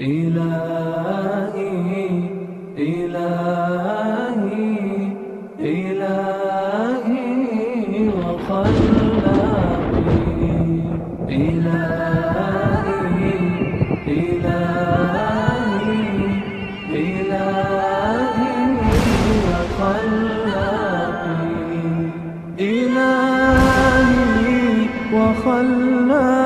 إلهي إلهي إلهي وخلاقي إلهي إلهي إلهي وخلاقي إلهي وخلاقي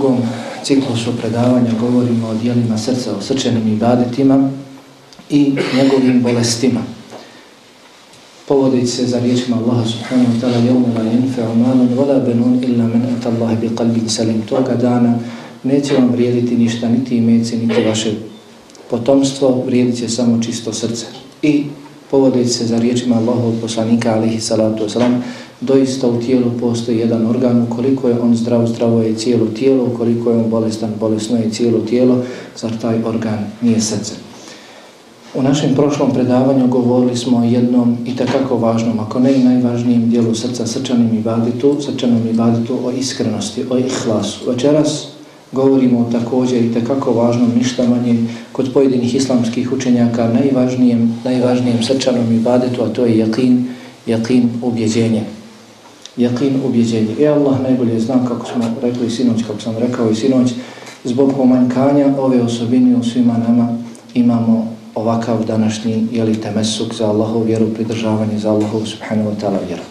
drugom ciklusu predavanja govorimo o dijelima srca, o srčanim ibadetima i njegovim bolestima. Povodeći se za riječima Allaha subhanahu wa ta'ala jevme la jenfe'u malun vola benun illa men et Allahi bi qalbin salim. Toga dana neće vam vrijediti ništa, niti imeci, niti vaše potomstvo, vrijedit će samo čisto srce. I povodeći se za riječima Allahovog poslanika alihi salatu wasalam, doista u tijelu postoji jedan organ, ukoliko je on zdrav, zdravo je cijelo tijelo, ukoliko je on bolestan, bolesno je cijelo tijelo, zar taj organ nije srce. U našem prošlom predavanju govorili smo o jednom i takako važnom, ako ne i najvažnijem dijelu srca, srčanim ibaditu, srčanom ibaditu o iskrenosti, o ihlasu. Večeras govorimo također i takako važnom ništa manje kod pojedinih islamskih učenjaka najvažnijem, najvažnijem srčanom ibaditu, a to je jakin, jakin ubjeđenje. Jakin ubjeđenje. E Allah najbolje zna kako smo rekli sinoć, kako sam rekao i sinoć, zbog pomanjkanja ove osobine u svima nama imamo ovakav današnji jeli temesuk za Allahov vjeru, pridržavanje za Allahov subhanahu wa ta'ala vjeru.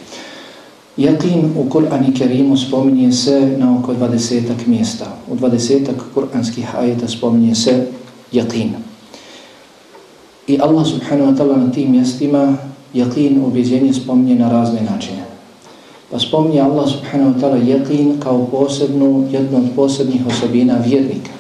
Jakin u Kur'an i Kerimu spominje se na oko 20 mjesta. U 20 kur'anskih ajeta spominje se jakin. I Allah subhanahu wa ta'ala na tim mjestima jakin objeđenje spominje na razne načine. Pa spominje Allah subhanahu wa ta'ala jeqin kao posebnu, jednu od posebnih osobina vjernika.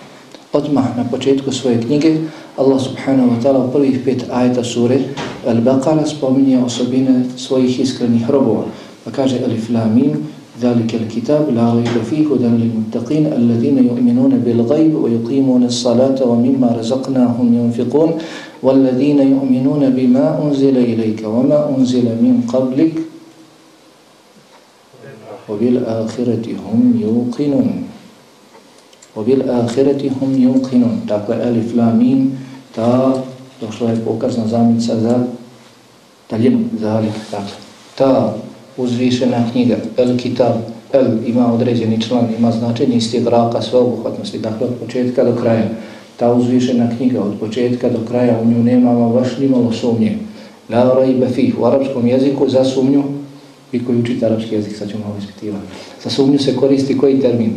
Odmah na početku svoje knjige Allah subhanahu wa ta'ala u prvih pet ajeta sure Al-Baqara spominje osobine svojih iskrenih robova. Pa kaže Alif Lamim, ذلك الكتاب لا ريب فيه هدى للمتقين الذين يؤمنون بالغيب ويقيمون الصلاة ومما رزقناهم ينفقون والذين يؤمنون بما أنزل إليك وما أنزل من قبلك وبالآخرة هم يوقنون وبالآخرة هم يوقنون Dakle, Alif Lamim, ta, došla je pokazna zamljica za daljinu, zalik, dakle, ta uzvišena knjiga, El Kitab, El ima određeni član, ima značenje isti graka sveobuhvatnosti, dakle od početka do kraja. Ta uzvišena knjiga od početka do kraja, u nju nema baš nimalo sumnje. La raiba fih, u arapskom jeziku za sumnju, vi koji učite arapski jezik, sad ćemo ovo ispitivati. Za sumnju se koristi koji termin?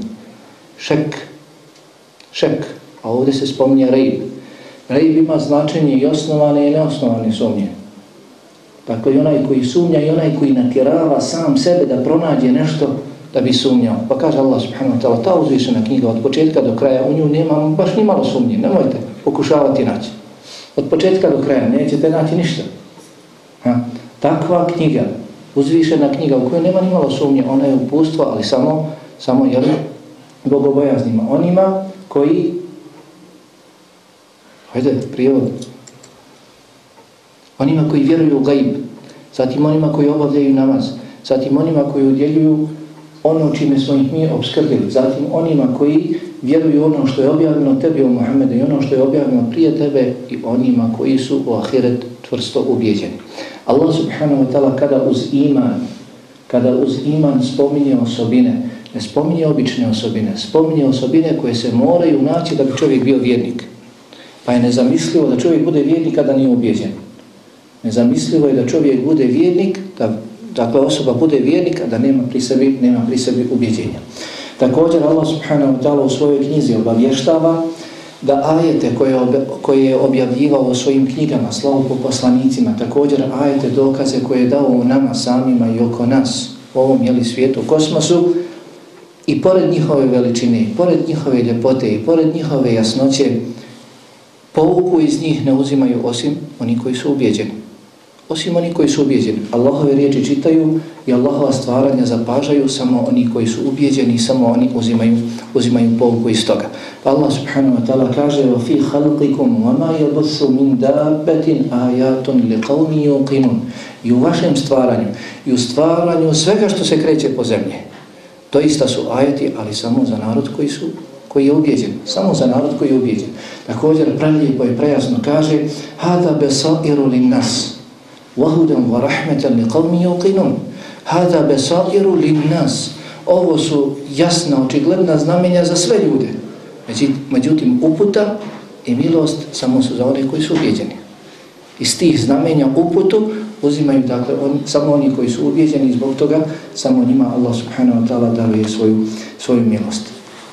Šek. Šek. A ovdje se spominje raib. Raib ima značenje i osnovane i neosnovane sumnje. Dakle, i onaj koji sumnja i onaj koji natjerava sam sebe da pronađe nešto da bi sumnjao. Pa kaže Allah subhanahu wa ta'ala, ta uzvišena knjiga od početka do kraja, u nju nema baš ni malo sumnje, nemojte pokušavati naći. Od početka do kraja nećete naći ništa. Ha? Takva knjiga, uzvišena knjiga u kojoj nema ni malo sumnje, ona je upustvo, ali samo, samo jel, bogobojaznima. Onima koji, hajde, prijevod, onima koji vjeruju u gaib, zatim onima koji obavljaju namaz, zatim onima koji udjeljuju ono čime smo ih mi obskrbili, zatim onima koji vjeruju ono što je objavljeno tebi o Muhammedu i ono što je objavljeno prije tebe i onima koji su u ahiret tvrsto ubjeđeni. Allah subhanahu wa ta'ala kada uz iman, kada uz iman spominje osobine, ne spominje obične osobine, spominje osobine koje se moraju naći da bi čovjek bio vjernik. Pa je nezamislivo da čovjek bude vjernik kada nije ubjeđen. Nezamislivo je da čovjek bude vjernik, da dakle osoba bude vjernik, a da nema pri sebi, nema pri sebi ubjeđenja. Također Allah subhanahu wa ta'ala u svojoj knjizi obavještava da ajete koje, ob, koje je objavljivao u svojim knjigama, slavu po poslanicima, također ajete dokaze koje je dao u nama samima i oko nas, u ovom jeli, svijetu, kosmosu, I pored njihove veličine, pored njihove ljepote, i pored njihove jasnoće, pouku iz njih ne uzimaju osim oni koji su ubijeđeni. Osim oni koji su ubijeđeni. Allahove riječi čitaju i Allahova stvaranja zapažaju samo oni koji su ubijeđeni, samo oni uzimaju, uzimaju pouku iz toga. Pa Allah subhanahu wa ta'ala kaže وَفِي خَلْقِكُمْ وَمَا يَبُثُ مِنْ دَابَةٍ آيَاتٌ لِقَوْمِ يُقِنُونَ I u vašem stvaranju, i u stvaranju svega što se kreće po zemlji. To ista su ajeti, ali samo za narod koji su koji je ubijeđen, samo za narod koji je ubijeđen. Također prelijepo i prejasno kaže Hada besairu lin nas وَهُدًا وَرَحْمَةً لِقَوْمِ يَوْقِنُونَ هَذَا yuqinun لِلنَّاسِ Ovo su jasna, očigledna znamenja za sve ljude. Međutim, uputa i milost samo su za one koji su ubjeđeni. Iz tih znamenja uputu uzimaju dakle on, samo oni koji su ubijeđeni zbog toga, samo njima Allah subhanahu wa ta'ala daruje svoju, svoju milost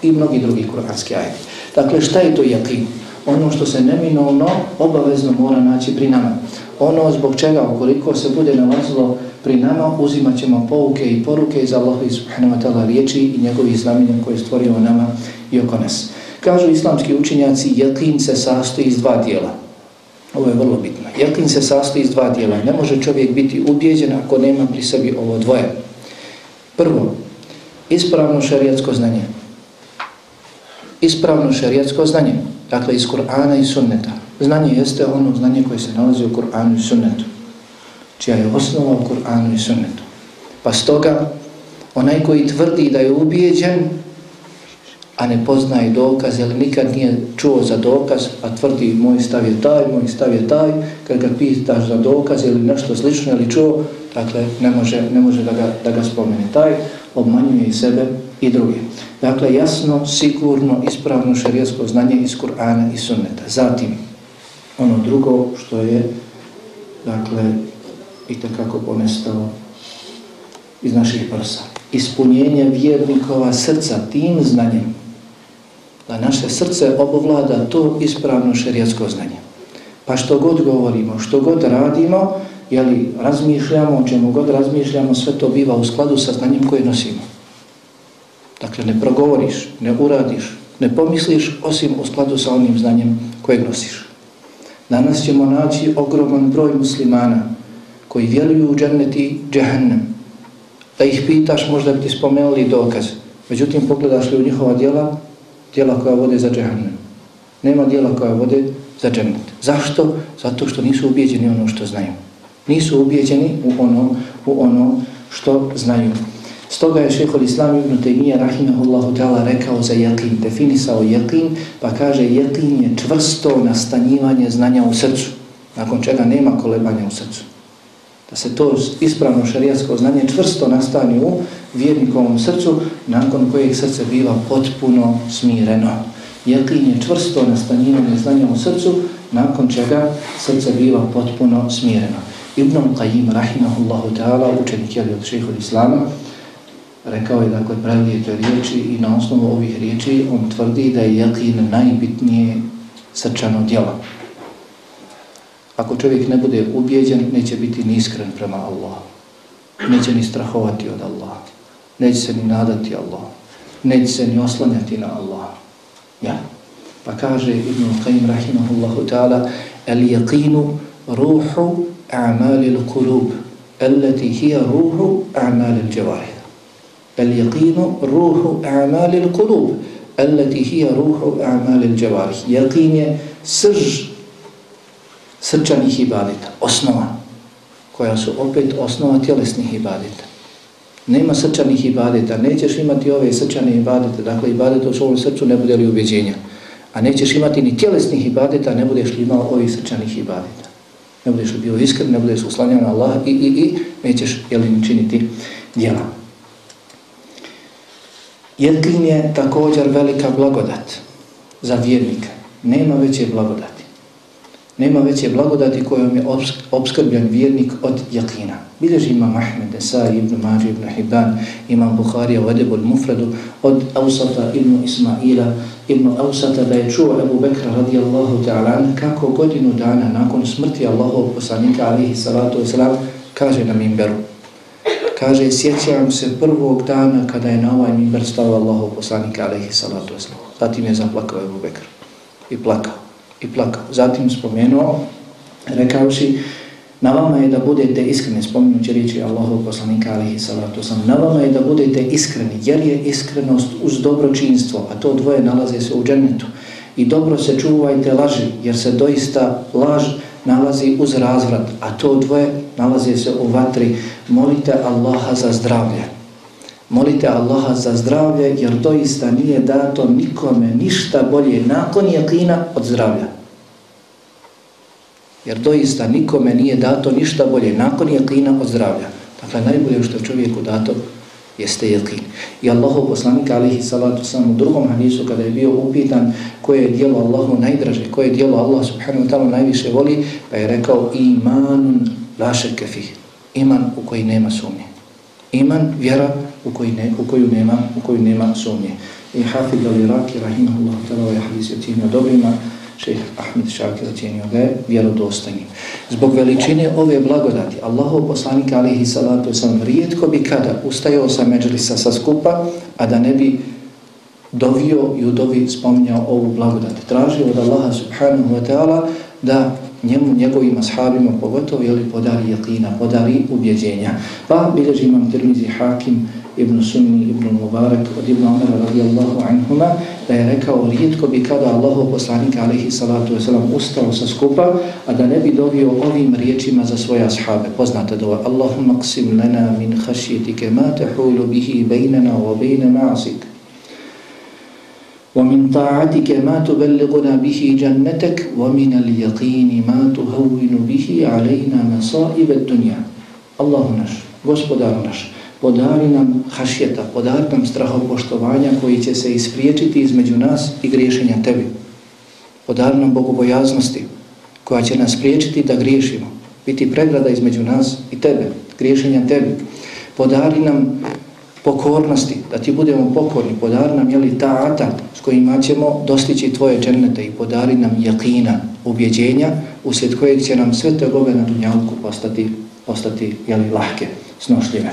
i mnogi drugi kuranski ajeti. Dakle, šta je to jakin? Ono što se neminovno, obavezno mora naći pri nama. Ono zbog čega, ukoliko se bude nalazilo pri nama, uzimat ćemo pouke i poruke iz Allaha subhanahu wa ta'ala riječi i njegovih znamenja koje je stvorio nama i oko nas. Kažu islamski učinjaci, jekin se sastoji iz dva dijela. Ovo je vrlo bitno. Jekin se sastoji iz dva dijela. Ne može čovjek biti ubjeđen ako nema pri sebi ovo dvoje. Prvo, ispravno šarijatsko znanje ispravno šerijatsko znanje, dakle iz Kur'ana i sunneta. Znanje jeste ono znanje koje se nalazi u Kur'anu i sunnetu, čija je osnova u Kur'anu i sunnetu. Pa stoga, onaj koji tvrdi da je ubijeđen, a ne poznaje dokaz, jer nikad nije čuo za dokaz, a tvrdi moj stav je taj, moj stav je taj, kad ga pitaš za dokaz ili nešto slično ili čuo, dakle, ne može, ne može da, ga, da ga spomene. Taj obmanjuje i sebe i druge. Dakle, jasno, sigurno, ispravno šarijasko znanje iz Kur'ana i sunneta. Zatim, ono drugo što je, dakle, i takako ponestalo iz naših prsa. Ispunjenje vjernikova srca tim znanjem, da naše srce obovlada to ispravno šarijasko znanje. Pa što god govorimo, što god radimo, jeli razmišljamo, o čemu god razmišljamo, sve to biva u skladu sa znanjem koje nosimo. Dakle, ne progovoriš, ne uradiš, ne pomisliš osim u skladu sa onim znanjem koje nosiš. Danas ćemo naći ogroman broj muslimana koji vjeruju u dženneti džehennem. Da ih pitaš, možda bi ti spomenuli dokaz. Međutim, pogledaš li u njihova dijela, dijela koja vode za džehennem. Nema dijela koja vode za džennet. Zašto? Zato što nisu ubijeđeni ono što znaju. Nisu ubijeđeni u ono, u ono što znaju. Stoga je šehol Islam ibn Taymiyyah rahimahullahu ta'ala rekao za jakin, definisao jakin, pa kaže jakin je čvrsto nastanjivanje znanja u srcu, nakon čega nema kolebanja u srcu. Da se to ispravno šarijatsko znanje čvrsto nastani u vjernikovom srcu, nakon kojeg srce biva potpuno smireno. Jakin je čvrsto nastanjivanje znanja u srcu, nakon čega srce biva potpuno smireno. Ibn Qayyim rahimahullahu ta'ala, učenik je od šehol Islama, rekao je dakle prelijete riječi i na osnovu ovih riječi on tvrdi da je jakin najbitnije srčano djelo. Ako čovjek ne bude ubijeđen, neće biti ni iskren prema Allahu. Neće ni strahovati od Allaha. Neće se ni nadati Allahu. Neće se ni oslanjati na Allaha. Ja. Pa kaže Ibn Qayyim rahimahullahu ta'ala El yaqinu ruhu a'malil kulub Allati hiya ruhu a'malil javarih اليقين روح أعمال القلوب التي هي روح أعمال الجوارح يقين je srž srčanih ibadeta, osnova koja su opet osnova tjelesnih ibadeta. Nema srčanih ibadeta, nećeš imati ove srčane ibadete, dakle ibadete u svom srcu ne bude li ubeđenja. A nećeš imati ni tjelesnih ibadeta, ne budeš li imao ovih srčanih ibadeta. Ne budeš li bio iskren, ne budeš uslanjan na Allah i, i, i nećeš jel, činiti djela. Jedlin je također velika blagodat za vjernika. Nema veće blagodati. Nema veće blagodati kojom je obskrbljen vjernik od jakina. Bileži imam Ahmed, Esa, Ibn Mađi, Ibn Hibban, imam Bukharija, Vadebu Mufradu, od Ausata Ibn Ismaila, Ibn Ausata da je čuo Ebu Bekra radijallahu ta'ala kako godinu dana nakon smrti Allahov poslanika alihi salatu wasalam kaže na mimberu Kaže, sjećam se prvog dana kada je na ovaj mimber stao Allahov poslanik alaihi salatu wasalam. Zatim je zaplakao Ebu Bekr. I plakao. I plakao. Zatim spomenuo, rekavši, na vama je da budete iskreni, spomenući riječi Allahov poslanika, alaihi salatu wasalam. Na vama je da budete iskreni, jer je iskrenost uz dobročinstvo, a to dvoje nalaze se u džennetu. I dobro se čuvajte laži, jer se doista laž nalazi uz razvrat, a to dvoje nalazi se u vatri. Molite Allaha za zdravlje. Molite Allaha za zdravlje, jer doista nije dato nikome ništa bolje nakon jakina od zdravlja. Jer doista nikome nije dato ništa bolje nakon jakina od zdravlja. Dakle, najbolje što čovjeku dato jeste jeqin. I Allahov poslanik alihi salatu sam u drugom hadisu kada je bio upitan koje je dijelo Allahu najdraže, koje je dijelo Allah subhanahu wa ta'ala najviše voli, pa je rekao imanun laše kefih. Iman u koji nema sumnje. Iman, vjera u, koji ne, u, koju, nema, u koju nema sumnje. I hafid al-Iraki, rahimahullah, ta'ala, wa hadis je tim dobrima, šeha Ahmed Šakir ocjenio ga je vjerodostojnim. Zbog veličine ove blagodati, Allahov poslanika alihi salatu sam rijetko bi kada ustajao sa međlisa sa skupa, a da ne bi dovio i u dovi spominjao ovu blagodat. Tražio od Allaha subhanahu wa ta'ala da njemu, njegovim ashabima pogotovo, jeli podari jakina, podari ubjeđenja. Pa bilježi imam Tirmizi hakim, Ibn Sunni, Ibn Mubarak od Ibn Umara radijallahu anhuma da je rekao rijetko bi kada Allahov poslanik alaihi salatu wasalam ustao sa skupa a da ne bi dobio ovim riječima za svoje ashabe. Poznate dova Allahumma qsim lana min hašjetike ma tehulu bihi bejnana wa bejne ma'asik ومن طاعتك ما تبلغنا به جنتك ومن اليقين ما تهون به علينا مصائب الدنيا الله نش gospodar naš podari nam hašjeta, podari nam strahopoštovanja koji će se ispriječiti između nas i griješenja tebi. Podari nam bogobojaznosti koja će nas spriječiti da griješimo, biti pregrada između nas i tebe, griješenja tebi. Podari nam pokornosti, da ti budemo pokorni, podari nam jeli ta'ata s kojima ćemo dostići tvoje džernete i podari nam jakina, ubjeđenja, uslijed kojeg će nam sve tegove na dunjalku postati, postati jeli, lahke, snošljive.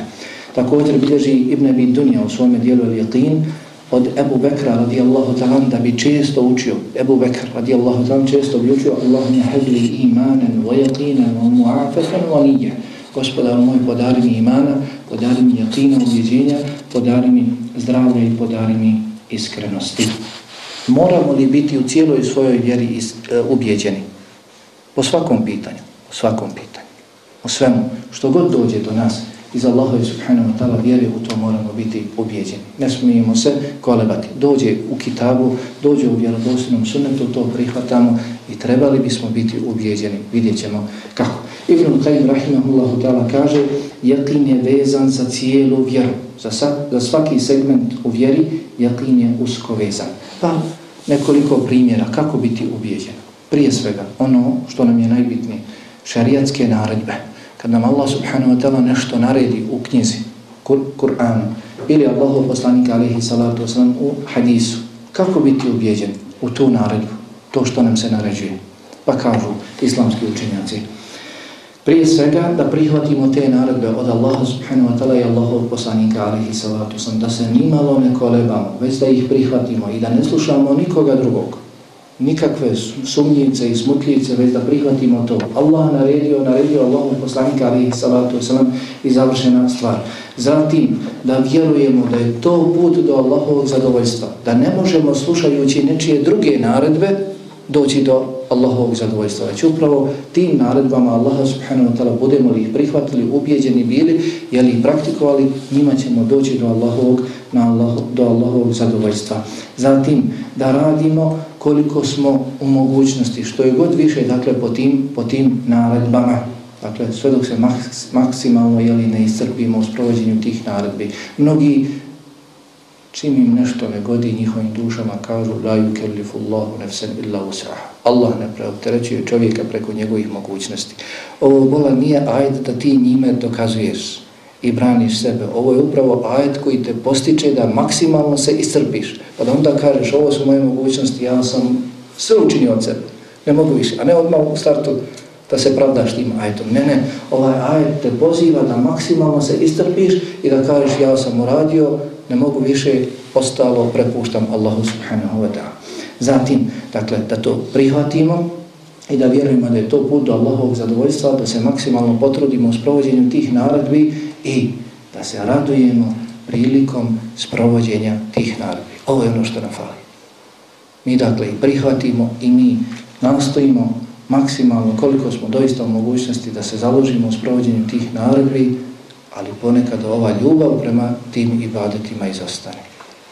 Također bilježi Ibn Abi Dunja u svome dijelu Al-Yaqin od Ebu Bekra radijallahu ta'ala da bi često učio, Ebu Bekr radijallahu ta'ala često bi učio Allahumma hebli imanen wa yaqinan wa mu'afatan wa nije. Gospodar moj, podari mi imana, podari mi jaqina, uvjeđenja, podari mi zdravlje i podari mi iskrenosti. Moramo li biti u cijeloj svojoj vjeri is, e, ubjeđeni? Po svakom pitanju, po svakom pitanju, o svemu, što god dođe do nas, iz Allaha subhanahu wa ta'ala vjeri u to moramo biti objeđeni. Ne smijemo se kolebati. Dođe u kitabu, dođe u vjerodostojnom sunnetu, to prihvatamo i trebali bismo biti objeđeni. Vidjet ćemo kako. Ibn Qayyim rahimahullahu ta'ala kaže jakin je vezan za cijelu vjeru. Za, sa, za svaki segment u vjeri jakin je usko vezan. Pa nekoliko primjera kako biti objeđen. Prije svega ono što nam je najbitnije šarijatske naredbe kad nam Allah subhanahu wa ta'ala nešto naredi u knjizi, Kur'anu, ili Allahu poslanika alaihi salatu wasalam u hadisu, kako biti ubijeđen u tu naredbu, to što nam se naređuje? Pa kažu islamski učenjaci, prije svega da prihvatimo te naredbe od Allaha subhanahu wa ta'ala i Allahu poslanika alihi salatu wasalam, da se nimalo ne kolebamo, već da ih prihvatimo i da ne slušamo nikoga drugog nikakve sumnjice i smutljice, već da prihvatimo to. Allah naredio, naredio Allahu poslanika alihi salatu wasalam i završena stvar. Zatim, da vjerujemo da je to put do Allahovog zadovoljstva, da ne možemo slušajući nečije druge naredbe doći do Allahovog zadovoljstva. Već upravo tim naredbama Allaha subhanahu wa ta'ala budemo li ih prihvatili, ubijeđeni bili, jeli ih praktikovali, njima ćemo doći do Allahovog, na Allah, do Allahovog zadovoljstva. Zatim, da radimo koliko smo u mogućnosti, što je god više, dakle, po tim, po tim naredbama. Dakle, sve dok se maks, maksimalno jeli, ne iscrpimo u sprovođenju tih naredbi. Mnogi, čim im nešto ne godi njihovim dušama, kažu la yukellifullahu nefsen illa usrah. Allah ne preopterećuje čovjeka preko njegovih mogućnosti. Ovo bola nije ajde da ti njime dokazuješ i braniš sebe. Ovo je upravo ajet koji te postiče da maksimalno se iscrpiš. Pa da onda kažeš ovo su moje mogućnosti, ja sam sve učinio od sebe. Ne mogu više. A ne odmah u startu da se pravdaš tim ajetom. Ne, ne, ovaj ajet te poziva da maksimalno se iscrpiš i da kažeš ja sam uradio, ne mogu više, ostalo prepuštam Allahu subhanahu wa ta'ala. Zatim, dakle, da to prihvatimo i da vjerujemo da je to put do Allahovog zadovoljstva, da se maksimalno potrudimo u sprovođenju tih naredbi i da se radujemo prilikom sprovođenja tih naredbi. Ovo je ono što nam fali. Mi dakle prihvatimo i mi nastojimo maksimalno koliko smo doista u mogućnosti da se založimo u sprovođenju tih naredbi, ali ponekad ova ljubav prema tim ibadetima izostane.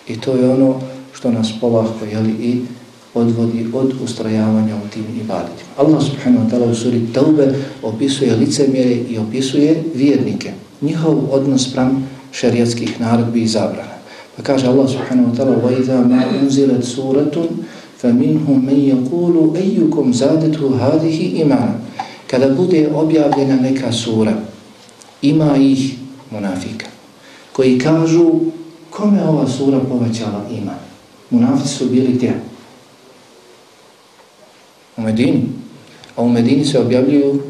I to je ono što nas polahko jeli, i odvodi od ustrajavanja u tim ibadetima. Allah subhanahu wa ta'ala u suri Taube opisuje licemjere i opisuje vjernike, njihov odnos pram šerijatskih naredbi i zabrana. Pa kaže Allah subhanahu wa ta'ala وَإِذَا مَا أُنزِلَتْ سُورَةٌ فَمِنْهُمْ مَنْ يَقُولُ أَيُّكُمْ زَادَتُ هَذِهِ إِمَانًا Kada bude objavljena neka sura, ima ih munafika, koji kažu kome ova sura povećala iman. Munafici su bili gdje? U Medini. A u Medini se objavljuju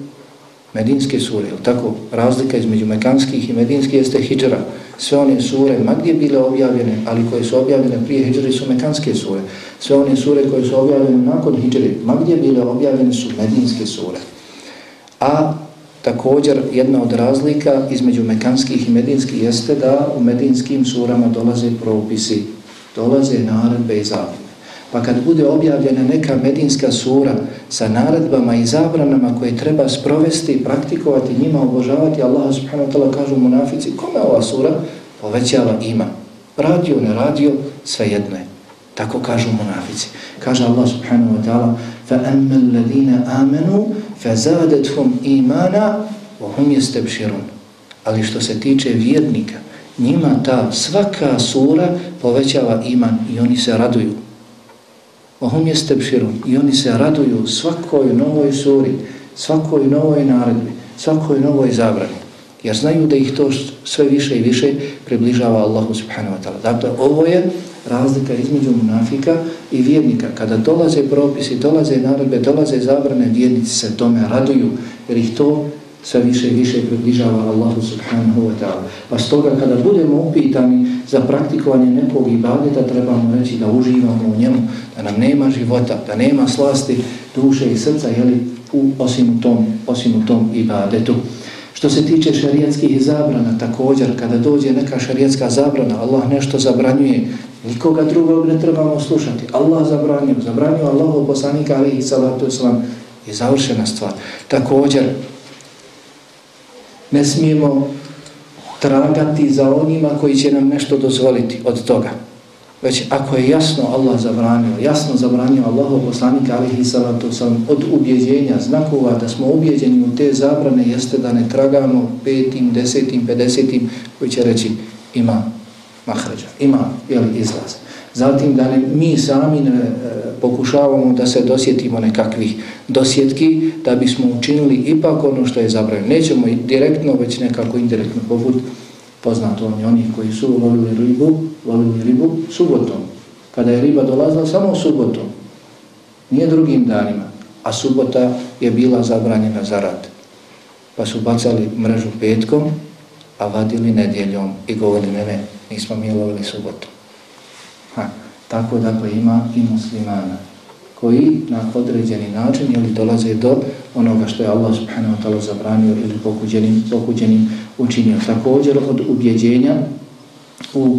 medinske sure, je tako? Razlika između mekanskih i medinskih jeste Hidžara. Sve one sure, ma gdje bile objavljene, ali koje su objavljene prije hijđare su mekanske sure. Sve one sure koje su objavljene nakon hijđare, ma gdje bile objavljene su medinske sure. A također jedna od razlika između mekanskih i medinskih jeste da u medinskim surama dolaze propisi, dolaze naredbe i zavrne. Pa kad bude objavljena neka medinska sura sa naredbama i zabranama koje treba sprovesti, praktikovati, njima obožavati, Allah subhanahu wa ta'la kažu munafici, kome ova sura povećava ima? Radio, ne radio, sve jedno je. Tako kažu munafici. Kaže Allah subhanahu wa ta'ala فَأَمَّ الَّذِينَ آمَنُوا فَزَادَتْهُمْ إِيمَانًا وَهُمْ يَسْتَبْشِرُونَ Ali što se tiče vjernika, njima ta svaka sura povećava iman i oni se raduju. Ohum je bširun. I oni se raduju svakoj novoj suri, svakoj novoj naredbi, svakoj novoj zabrani. Jer znaju da ih to sve više i više približava Allahu subhanahu wa ta'ala. Dakle, ovo je razlika između munafika i vjernika. Kada dolaze propisi, dolaze naredbe, dolaze zabrane, vjernici se tome raduju, jer ih to sve više i više približava Allahu subhanahu wa ta'ala. Pa stoga kada budemo upitani za praktikovanje nekog ibadeta, trebamo reći da uživamo u njemu, da nam nema života, da nema slasti duše i srca, jeli, u, osim, u tom, osim u tom ibadetu. Što se tiče šarijatskih zabrana, također, kada dođe neka šarijatska zabrana, Allah nešto zabranjuje, nikoga drugog ne trebamo slušati. Allah zabranio, zabranio Allahu poslanika, ali i salatu islam, je završena stvar. Također, ne smijemo tragati za onima koji će nam nešto dozvoliti od toga. Već ako je jasno Allah zabranio, jasno zabranio Allahov poslanika alihi salatu sam od ubjeđenja, znakova da smo ubjeđeni u te zabrane jeste da ne tragamo petim, desetim, pedesetim koji će reći ima mahrađa, ima jeli, izlaz. Zatim da ne, mi sami ne e, pokušavamo da se dosjetimo nekakvih dosjetki da bismo učinili ipak ono što je zabranjeno. Nećemo direktno, već nekako indirektno, poput poznato oni, oni koji su lovili ribu, lovili ribu subotom. Kada je riba dolazila samo subotom, nije drugim danima, a subota je bila zabranjena za rad. Pa su bacali mrežu petkom, a vadili nedjeljom i govorili, ne, ne, nismo mi lovili subotom. Ha, tako dakle ima i muslimana koji na određeni način ili dolaze do onoga što je Allah subhanahu wa ta'ala zabranio ili pokuđenim, pokuđenim učinio. Također od ubjeđenja u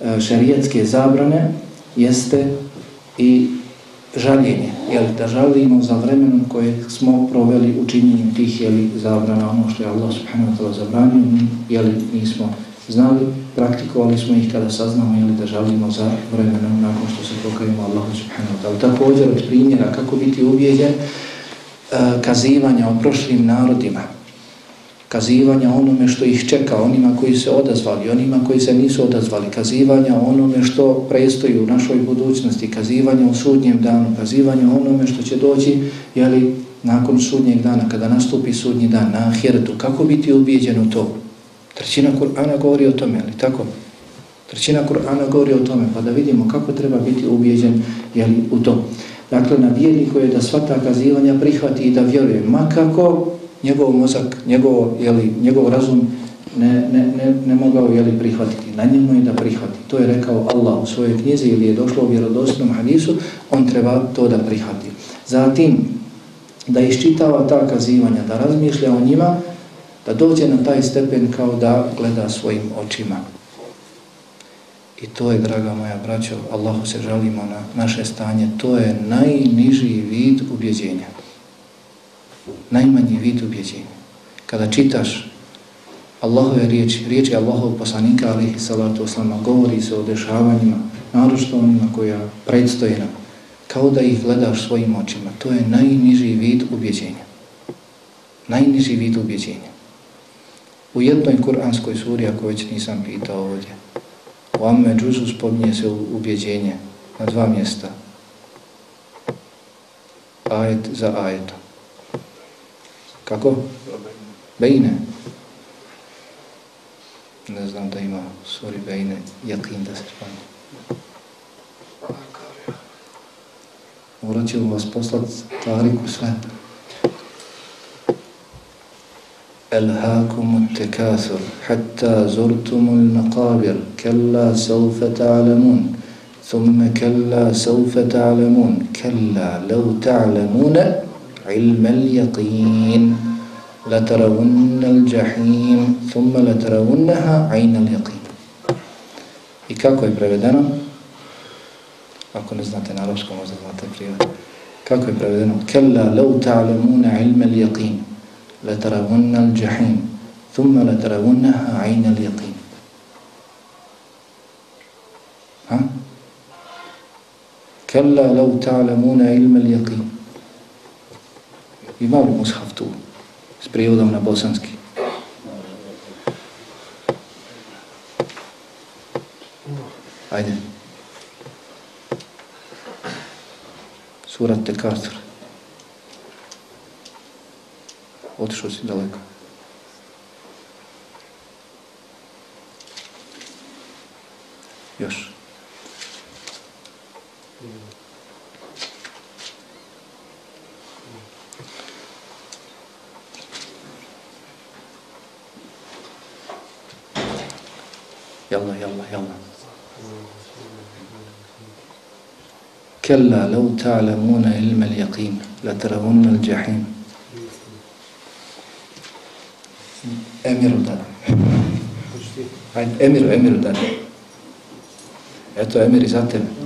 e, šarijetske zabrane jeste i žaljenje. Jel, da žalimo za vremenom koje smo proveli učinjenjem tih jeli, zabrana, ono što je Allah subhanahu wa ta'ala zabranio, jeli, nismo znali, praktikovali smo ih kada saznamo ili da žalimo za vremenom nakon što se pokajemo Allahu subhanahu wa ta'ala. Također od primjera kako biti ubijeđen e, kazivanja o prošlim narodima, kazivanja onome što ih čeka, onima koji se odazvali, onima koji se nisu odazvali, kazivanja onome što prestoji u našoj budućnosti, kazivanja u sudnjem danu, kazivanja onome što će doći jeli, nakon sudnjeg dana, kada nastupi sudnji dan, na ahiretu, kako biti ubijeđen u to? Trećina Kur'ana govori o tome, ali tako? Trećina Kur'ana govori o tome, pa da vidimo kako treba biti ubijeđen jeli, u to. Dakle, na vjerniku je da sva ta kazivanja prihvati i da vjeruje. Ma kako njegov mozak, njegov, jeli, njegov razum ne, ne, ne, ne mogao jeli, prihvatiti. Na njemu je da prihvati. To je rekao Allah u svojoj knjizi ili je došlo u vjerodostojnom hadisu, on treba to da prihvati. Zatim, da iščitava ta kazivanja, da razmišlja o njima, da dođe na taj stepen kao da gleda svojim očima. I to je, draga moja braćo, Allahu se žalimo na naše stanje, to je najniži vid ubjeđenja. Najmanji vid ubjeđenja. Kada čitaš Allahove riječi, riječi Allahov poslanika, alihi salatu oslama, govori se o dešavanjima, narošto onima koja predstoje nam, kao da ih gledaš svojim očima. To je najniži vid ubjeđenja. Najniži vid ubjeđenja. U jednoj kuranskoj suri, ako već nisam pitao ovdje, u Amme Džuzu spominje se ubjeđenje na dva mjesta. Ajet za ajetom. Kako? Bejne. Ne znam da ima suri Bejne, jakin da se spominje. Morat ćemo vas poslati tariku sve. ألهاكم التكاثر حتى زرتم المقابر كلا سوف تعلمون ثم كلا سوف تعلمون كلا لو تعلمون علم اليقين لترون الجحيم ثم لترونها عين اليقين I kako je prevedeno? Ako ne znate na arabskom, možda znate prijevod. Kako je prevedeno? Kalla lau ta'lamuna ilma al-yaqin. لترون الجحيم ثم لترونها عين اليقين. ها؟ كلا لو تعلمون علم اليقين. إمام المصحف تو سبريودا من بوسانسكي عيدا سورة تكاثر otišao si daleko. Još. يلا يلا يلا كلا لو تعلمون علم اليقين لترون الجحيم Emiru dana. Emiru, Emiru dana. Eto, Emir za tebe.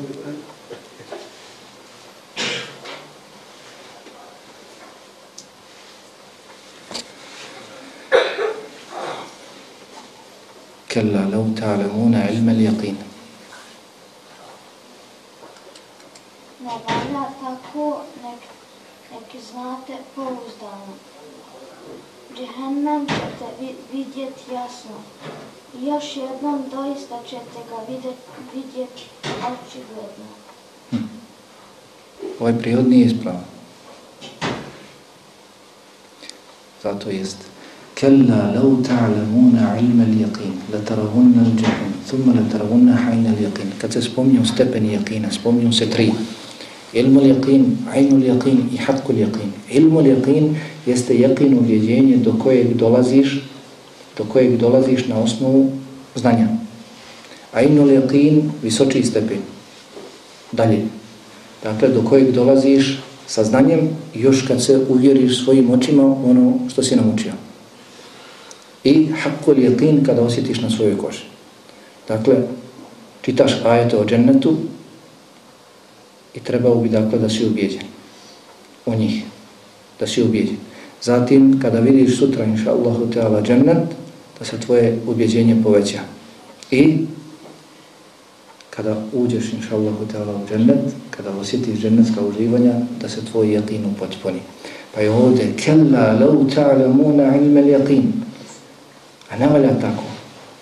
كلا لو تعلمون علم اليقين Ne valja tako, nek, nek znate pouzdano. Džehennem ćete vidjeti jasno. Još jednom doista ćete ga vidjeti, vidjeti očigledno. Hm. Ovaj prijevod nije ispravan. Zato jest. Kalla lau ta'lamuna ilma al-yaqin, la taravunna al-jahim, thumma la taravunna hayna al-yaqin. Kad se spominju stepeni yaqina, spominju se tri. Ilmu al-yaqin, aynu al-yaqin i hakku al-yaqin. Ilmu al-yaqin jeste yaqin ubjeđenje do kojeg dolaziš do kojeg dolaziš na osnovu znanja. A inul jeqin, visoči stepen. Dalje. Dakle, do kojeg dolaziš sa znanjem još kad se uvjeriš svojim očima ono što si naučio. I haqqul jeqin kada osjetiš na svojoj koži. Dakle, čitaš ajete o džennetu i trebao bi dakle da si ubijeđen u njih, da si ubijeđen. Zatim, kada vidiš sutra, inša Allahu Teala, džennet, da se tvoje ubjeđenje poveća. I kada uđeš, inšallahu ta'ala u džennet, kada osjetiš džennetska uživanja, da se tvoj jakin upotpuni. Pa je ovdje, kella lau ta'lamuna ilme l'jakin. A ne valja tako.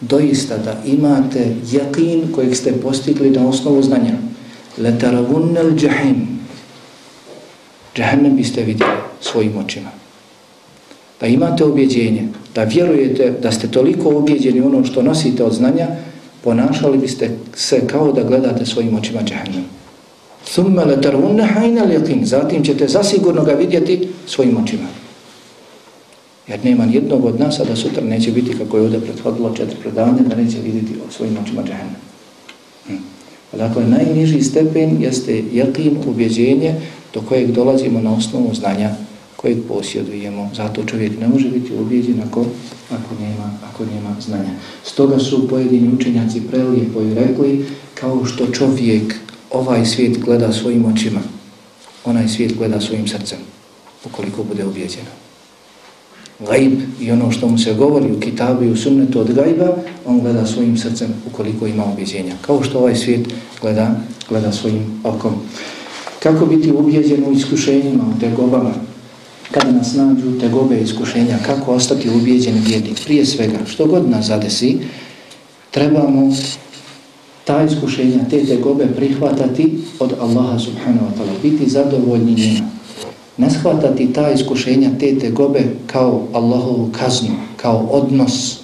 Doista da imate jakin kojeg ste postigli na osnovu znanja. Letaravunna l'đahim. Džahennem biste vidjeli svojim očima da imate objeđenje, da vjerujete da ste toliko objeđeni ono što nosite od znanja, ponašali biste se kao da gledate svojim očima džahnem. Thumma latarunna hayna al-yaqin. Zatim ćete zasigurno ga vidjeti svojim očima. Jer nema jednog od nas, a da sutra neće biti, kako je ovdje prethodilo četiri predavanja, da neće vidjeti svojim očima džahennam. Hm. Dakle, najniži stepen jeste jakin, ubjeđenje do kojeg dolazimo na osnovu znanja kojeg posjedujemo. Zato čovjek ne može biti ubijeđen ako, ako, nema, ako nema znanja. Stoga su pojedini učenjaci prelijepo i rekli kao što čovjek ovaj svijet gleda svojim očima, onaj svijet gleda svojim srcem, ukoliko bude ubjeđeno. Gajb i ono što mu se govori u kitabu i u sunnetu od gajba, on gleda svojim srcem ukoliko ima ubjeđenja. Kao što ovaj svijet gleda, gleda svojim okom. Kako biti ubijeđen u iskušenjima, u tegobama, kada nas nađu tegobe iskušenja, kako ostati ubijeđeni vjernik? Prije svega, što god nas zadesi, trebamo ta iskušenja, te tegobe prihvatati od Allaha subhanahu wa ta'ala, biti zadovoljni njima. Ne shvatati ta iskušenja, te tegobe kao Allahovu kaznu, kao odnos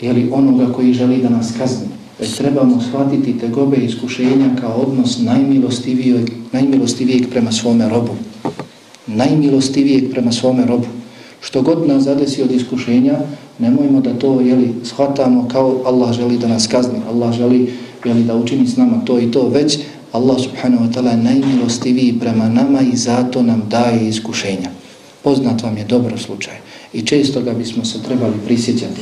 jeli onoga koji želi da nas kazni. Već trebamo shvatiti tegobe i iskušenja kao odnos najmilostivijeg, najmilostivijeg prema svome robu. Najmilostivijeg prema svome robu. Što god nas zadesi od iskušenja, nemojmo da to jeli, shvatamo kao Allah želi da nas kazni, Allah želi jeli, da učini s nama to i to, već Allah subhanahu wa ta'ala je najmilostiviji prema nama i zato nam daje iskušenja. Poznat vam je dobro slučaj i često ga bismo se trebali prisjećati.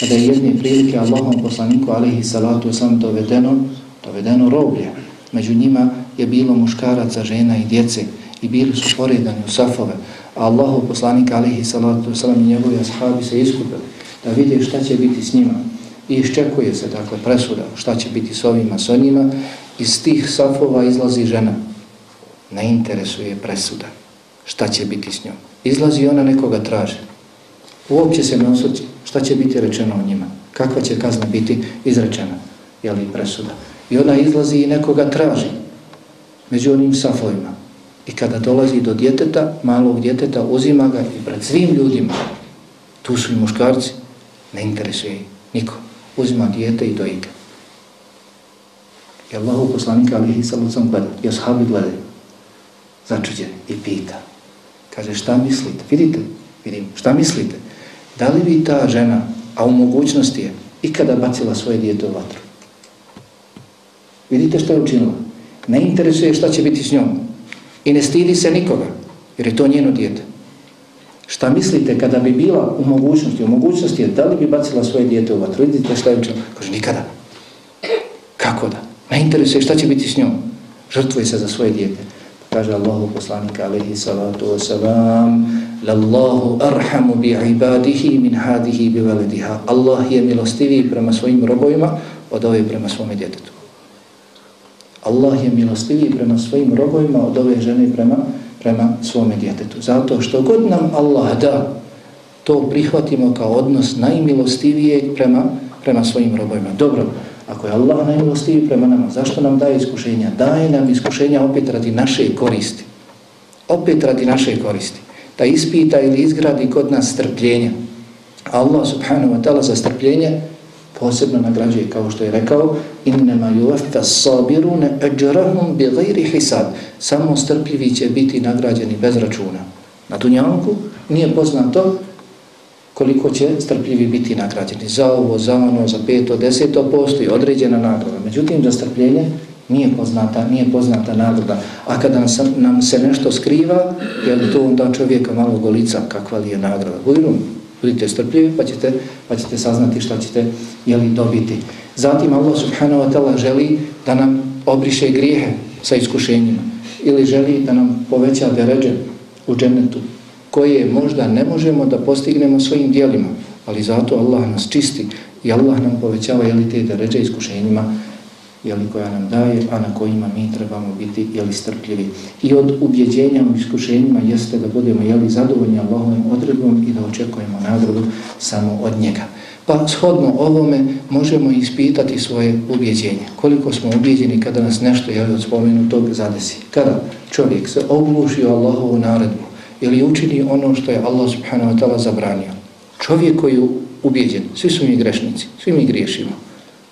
Kada je jedne prilike Allahom poslaniku alaihi salatu sam dovedeno, dovedeno roblje. Među njima je bilo muškaraca, žena i djece i bili su poredani u safove. A Allahov poslanik alaihi salatu wasalam i njegovi ashabi se iskupili da vide šta će biti s njima. I iščekuje se dakle presuda šta će biti s ovima, s onima. Iz tih safova izlazi žena. Ne interesuje presuda šta će biti s njom. Izlazi ona nekoga traži. Uopće se ne osvrći šta će biti rečeno o njima. Kakva će kazna biti izrečena. Jeli presuda. I ona izlazi i nekoga traži. Među onim safovima. I kada dolazi do djeteta, malog djeteta, uzima ga i pred svim ljudima. Tu su i muškarci. Ne interesuje niko. Uzima djete i dojiga. I Allahu poslanika alihi sallam gleda. I ashabi gledaju. Začuđen i pita. Kaže šta mislite? Vidite? Vidim. Šta mislite? Da li bi ta žena, a u mogućnosti je, ikada bacila svoje dijete u vatru? Vidite što je učinila? Ne interesuje šta će biti s njom. I ne stidi se nikoga, jer je to njeno dijete. Šta mislite kada bi bila u mogućnosti? U mogućnosti je da li bi bacila svoje dijete u vatru? Vidite šta je učinila? Kaže, nikada. Kako da? Ne interesuje šta će biti s njom. Žrtvuje se za svoje dijete. Kaže Allahu poslanika alaihi salatu wasalam Lallahu arhamu bi ibadihi min hadihi bi velediha. Allah je milostiviji prema svojim robovima od ove prema svome djetetu. Allah je milostiviji prema svojim robovima od ove žene prema, prema svome djetetu. Zato što god nam Allah da, to prihvatimo kao odnos najmilostivijeg prema, prema svojim robovima. Dobro, ako je Allah najmilostiviji prema nama, zašto nam daje iskušenja? Daje nam iskušenja opet radi naše koristi. Opet radi naše koristi da ispita ili izgradi kod nas strpljenje. Allah subhanahu wa ta'ala za strpljenje posebno nagrađuje kao što je rekao innema yuwaffa sabiruna ajrahum bighayri hisab. Samo strpljivi će biti nagrađeni bez računa. Na dunjanku nije poznato koliko će strpljivi biti nagrađeni. Za ovo, za ono, za peto, deseto postoji određena nagrada. Međutim za strpljenje nije poznata, nije poznata nagrada. A kada nam se nešto skriva, je li to onda čovjeka malo golica, kakva li je nagrada? Budirom, budite strpljivi pa ćete, pa ćete saznati šta ćete jeli, dobiti. Zatim Allah subhanahu wa ta'ala želi da nam obriše grijehe sa iskušenjima ili želi da nam poveća deređe u džennetu koje možda ne možemo da postignemo svojim dijelima, ali zato Allah nas čisti i Allah nam povećava jeli, te deređe iskušenjima jeli, koja nam daje, a na kojima mi trebamo biti jeli, strpljivi. I od ubjeđenja u iskušenjima jeste da budemo jeli, zadovoljni Allahovim odredbom i da očekujemo nagradu samo od njega. Pa shodno ovome možemo ispitati svoje ubjeđenje. Koliko smo ubjeđeni kada nas nešto jeli, od spomenutog zadesi. Kada čovjek se ogluši Allahovu naredbu ili učini ono što je Allah subhanahu wa ta'ala zabranio. Čovjek koji je ubjeđen, svi su mi grešnici, svi mi griješimo,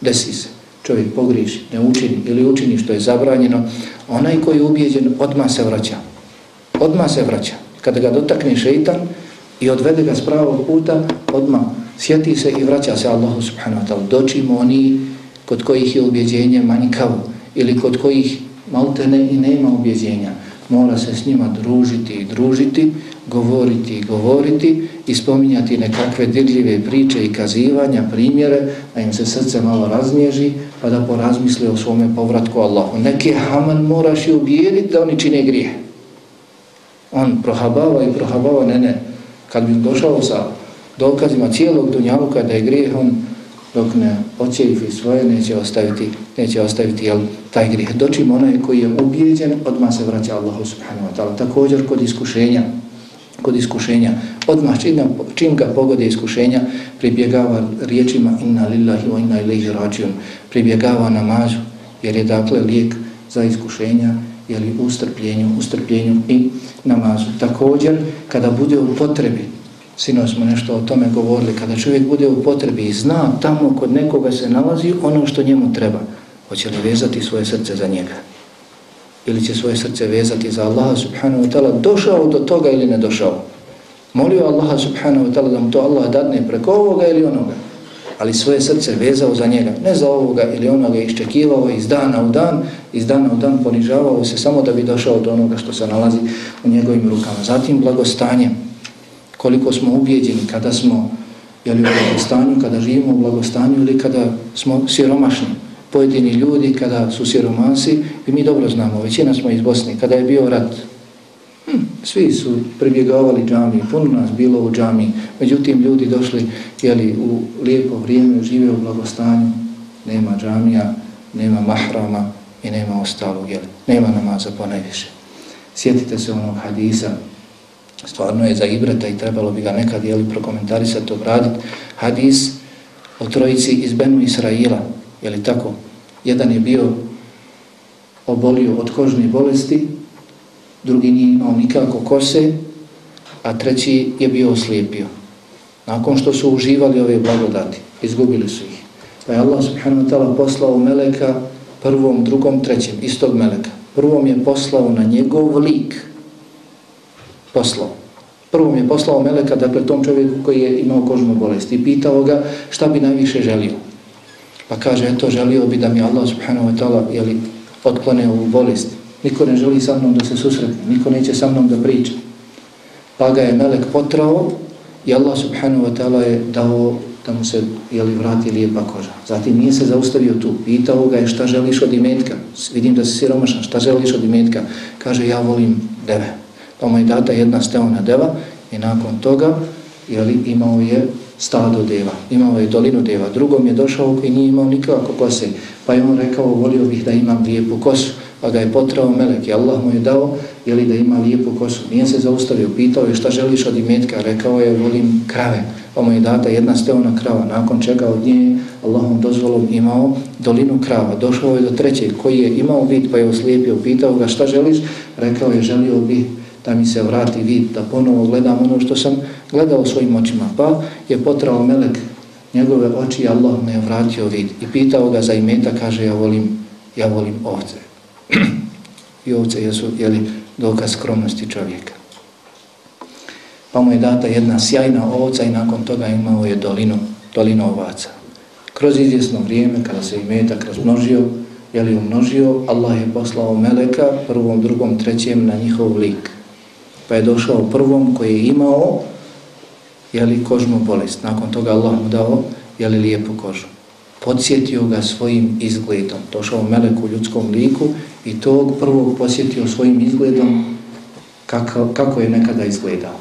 desi se čovjek pogriši, ne učini ili učini što je zabranjeno, onaj koji je ubijeđen odmah se vraća. Odmah se vraća. Kada ga dotakne šeitan i odvede ga s pravog puta, odmah sjeti se i vraća se Allahu subhanahu wa ta'ala. Dočimo oni kod kojih je ubjeđenje manjkavo ili kod kojih maltene i nema ubjeđenja. Mora se s njima družiti i družiti, govoriti i govoriti i spominjati nekakve dirljive priče i kazivanja, primjere, da im se srce malo raznježi, pa da porazmisle o svome povratku Allahu. Neki Haman moraš i ubijediti da oni čine grije. On prohabava i prohabava, ne, ne. Kad bi došao sa dokazima cijelog dunjaluka da je grijeh, on dok ne očevi svoje, neće ostaviti, neće ostaviti jel, taj grijeh. Dočim onaj koji je ubijeđen, odmah se vraća Allahu subhanahu wa ta'ala. Također kod iskušenja, kod iskušenja, odmah čim, čim ga pogode iskušenja, pribjegava riječima inna lillahi wa inna ilaihi rađion, pribjegava namazu, jer je dakle lijek za iskušenja, jeli u strpljenju, u strpljenju i namazu. Također, kada bude u potrebi, sino smo nešto o tome govorili, kada čovjek bude u potrebi i zna tamo kod nekoga se nalazi ono što njemu treba, hoće li vezati svoje srce za njega? Ili će svoje srce vezati za Allaha subhanahu wa ta'ala, došao do toga ili ne došao? Molio Allaha subhanahu wa ta'ala da mu to Allah dadne preko ovoga ili onoga? Ali svoje srce vezao za njega, ne za ovoga ili onoga, iščekivao iz dana u dan, iz dana u dan ponižavao se samo da bi došao do onoga što se nalazi u njegovim rukama. Zatim blagostanje, koliko smo ubijeđeni kada smo jeli, u blagostanju, kada živimo u blagostanju ili kada smo siromašni. Pojedini ljudi kada su siromasi, i mi dobro znamo, većina smo iz Bosne, kada je bio rat, hm, svi su pribjegavali džami, puno nas bilo u džami, međutim ljudi došli jeli, u lijepo vrijeme, žive u blagostanju, nema džamija, nema mahrama i nema ostalog, jeli, nema namaza ponajviše. Sjetite se onog hadisa, stvarno je za ibrata i trebalo bi ga nekad jeli prokomentarisati, obraditi. Hadis o trojici iz Benu Israila, je li tako? Jedan je bio obolio od kožne bolesti, drugi nije imao nikako kose, a treći je bio oslijepio. Nakon što su uživali ove blagodati, izgubili su ih. Pa je Allah subhanahu wa ta'ala poslao meleka prvom, drugom, trećem, istog meleka. Prvom je poslao na njegov lik, poslao. Prvom je poslao Meleka, dakle tom čovjeku koji je imao kožnu bolest i pitao ga šta bi najviše želio. Pa kaže, eto, želio bi da mi Allah subhanahu wa ta'ala jeli, otklone ovu bolest. Niko ne želi sa mnom da se susretne, niko neće sa mnom da priča. Pa ga je Melek potrao i Allah subhanahu wa ta'ala je dao da mu se jeli, vrati lijepa koža. Zatim nije se zaustavio tu, pitao ga je šta želiš od imetka. Vidim da si siromašan, šta želiš od imetka? Kaže, ja volim deve pa mu je data jedna steona deva i nakon toga jeli, imao je stado deva, imao je dolinu deva. Drugom je došao koji nije imao nikako kose, pa je on rekao, volio bih da imam lijepu kosu, pa ga je potrao melek i Allah mu je dao jeli, da ima lijepu kosu. Nije se zaustavio, pitao je šta želiš od imetka, rekao je, volim krave, pa mu je data jedna steona krava, nakon čega od nje Allahom dozvolom imao dolinu krava. Došao je do trećeg koji je imao vid pa je oslijepio, pitao ga šta želiš, rekao je, želio bih da mi se vrati vid, da ponovo gledam ono što sam gledao svojim očima. Pa je potrao melek njegove oči i Allah me je vratio vid. I pitao ga za imeta, kaže ja volim, ja volim ovce. I ovce jesu jeli, dokaz skromnosti čovjeka. Pa mu je data jedna sjajna ovca i nakon toga imao je dolinu, dolinu ovaca. Kroz izvjesno vrijeme, kada se imetak razmnožio, je li umnožio, Allah je poslao meleka prvom, drugom, trećem na njihov lik pa je došao prvom koji je imao jeli, kožnu bolest. Nakon toga Allah mu dao jeli, lijepu kožu. Podsjetio ga svojim izgledom. Došao melek u ljudskom liku i tog prvog posjetio svojim izgledom kako, kako je nekada izgledao.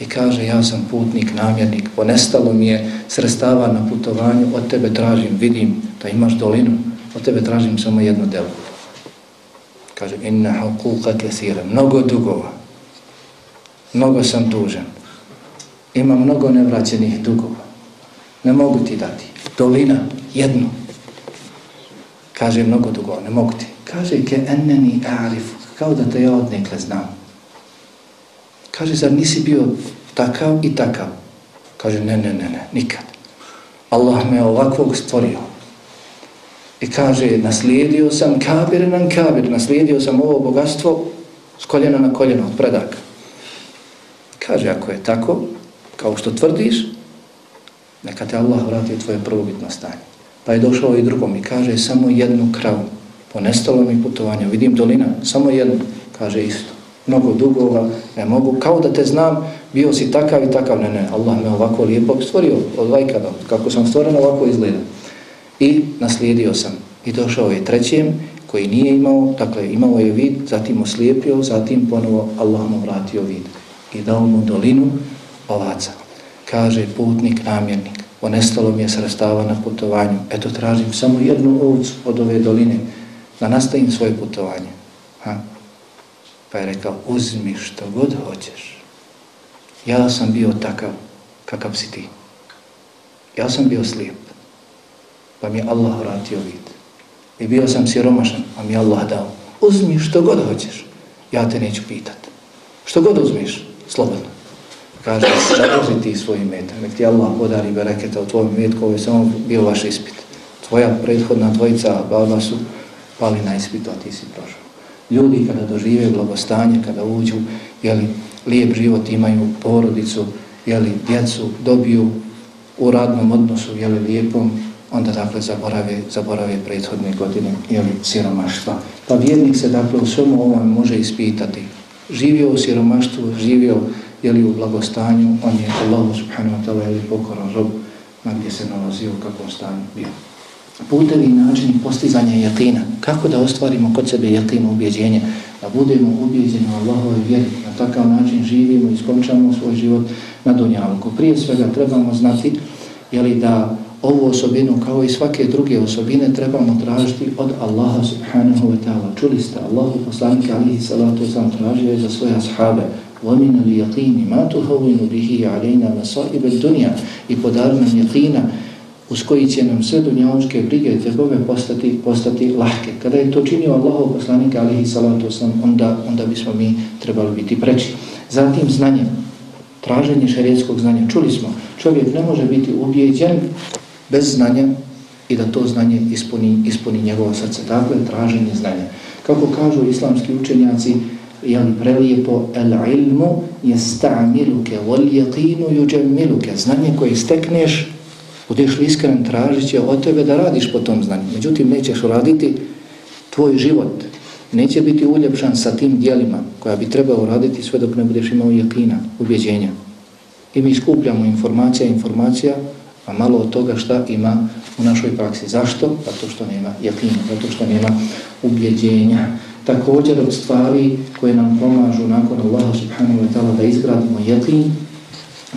I kaže, ja sam putnik, namjernik, ponestalo mi je srstava na putovanju, od tebe tražim, vidim da imaš dolinu, od tebe tražim samo jedno delo. Kaže, inna hukuka kesira, mnogo dugova. Mnogo sam tužen. Ima mnogo nevraćenih dugova. Ne mogu ti dati. Dolina, jedno. Kaže, mnogo dugova, ne mogu ti. Kaže, ke enneni arifu, kao da te ja odnekle znam. Kaže, zar nisi bio takav i takav? Kaže, ne, ne, ne, ne, nikad. Allah me ovakvog stvorio. I kaže, naslijedio sam kabir nan kabir, naslijedio sam ovo bogatstvo s koljena na koljeno od predaka. Kaže, ako je tako, kao što tvrdiš, neka te Allah vrati u tvoje prvobitno stanje. Pa je došao i drugom i kaže, samo jednu kravu, ponestalo mi putovanja, vidim dolina, samo jednu, kaže isto. Mnogo dugova, ne mogu, kao da te znam, bio si takav i takav, ne, ne, Allah me ovako lijepo stvorio od vajkada, kako sam stvoren, ovako izgleda. I naslijedio sam. I došao je trećem, koji nije imao, dakle imao je vid, zatim oslijepio, zatim ponovo Allah mu vratio vid. I dao mu dolinu ovaca. Kaže putnik, namjernik, onestalo mi je srstava na putovanju, eto tražim samo jednu ovcu od ove doline, da nastavim svoje putovanje. Ha? Pa je rekao, uzmi što god hoćeš. Ja sam bio takav, kakav si ti. Ja sam bio slijep, pa mi je Allah vratio vid. I bio sam siromašan, pa mi je Allah dao. Uzmi što god hoćeš, ja te neću pitat. Što god uzmiš, slobodno. Kaže, zadrži ti svoj metak, nek ti Allah podari bereketa u tvojom metku, ovo je samo bio vaš ispit. Tvoja prethodna dvojica baba su pali na ispitu, a ti si prošao. Ljudi kada dožive blagostanje, kada uđu, jeli, lijep život imaju, porodicu, jeli, djecu, dobiju u radnom odnosu, jeli, lijepom, onda dakle zaborave, zaborave prethodne godine, ili siromaštva. Pa vjernik se dakle u svemu ovom može ispitati. Živio u siromaštvu, živio jeli, u blagostanju, on je Allah subhanahu wa ta'ala ili pokoran rob na gdje se nalazio u kakvom stanju bio putevi i načini postizanja jatina. Kako da ostvarimo kod sebe jatino ubjeđenje? Da budemo ubjeđeni u Allahove vjeri. Na takav način živimo i skončamo svoj život na Dunjalku. Prije svega trebamo znati jeli, da ovu osobinu kao i svake druge osobine trebamo tražiti od Allaha subhanahu wa ta'ala. Čuli ste Allahu poslanika alihi salatu sam tražio za svoje ashabe. وَمِنَ الْيَقِينِ مَا تُهَوِنُ بِهِ عَلَيْنَا مَسَائِبَ الدُّنْيَا i podar nam jaqina uz koji će nam sve dunjaločke brige i tegove postati, postati lahke. Kada je to činio Allahov poslanik alihi salatu sam, onda, onda bismo mi trebali biti preći. Zatim znanje, traženje šarijetskog znanja. Čuli smo, čovjek ne može biti ubijeđen bez znanja i da to znanje ispuni, ispuni njegovo srce. Dakle, traženje znanja. Kako kažu islamski učenjaci, je prelijepo, el ilmu je sta'miluke, vol jaqinu juđemiluke. Znanje koje stekneš, budeš li iskren, tražit će od tebe da radiš po tom znanju. Međutim, nećeš raditi tvoj život. Neće biti uljepšan sa tim dijelima koja bi trebao raditi sve dok ne budeš imao jakina, ubjeđenja. I mi skupljamo informacija, informacija, a malo od toga šta ima u našoj praksi. Zašto? Pa zato što nema jakina, zato što nema ubjeđenja. Također od stvari koje nam pomažu nakon Allaha subhanahu wa ta'ala da izgradimo jakin,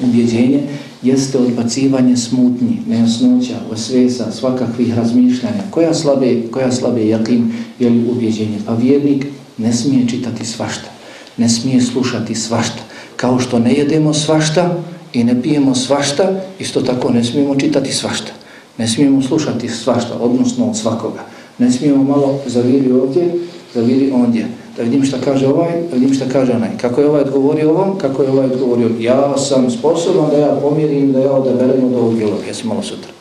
ubjeđenje, jeste odbacivanje smutnji, nejasnoća, osvesa, svakakvih razmišljanja. Koja slabe, koja slabe jakin je li ubjeđenje? Pa vjernik ne smije čitati svašta, ne smije slušati svašta. Kao što ne jedemo svašta i ne pijemo svašta, isto tako ne smijemo čitati svašta. Ne smijemo slušati svašta, odnosno od svakoga. Ne smijemo malo zaviri ovdje, zaviri ondje da vidim šta kaže ovaj, da vidim šta kaže onaj. Kako je ovaj odgovorio ovom, kako je ovaj odgovorio. Ja sam sposoban da ja pomirim, da ja odaberem od ovog djelog. Jesi malo sutra.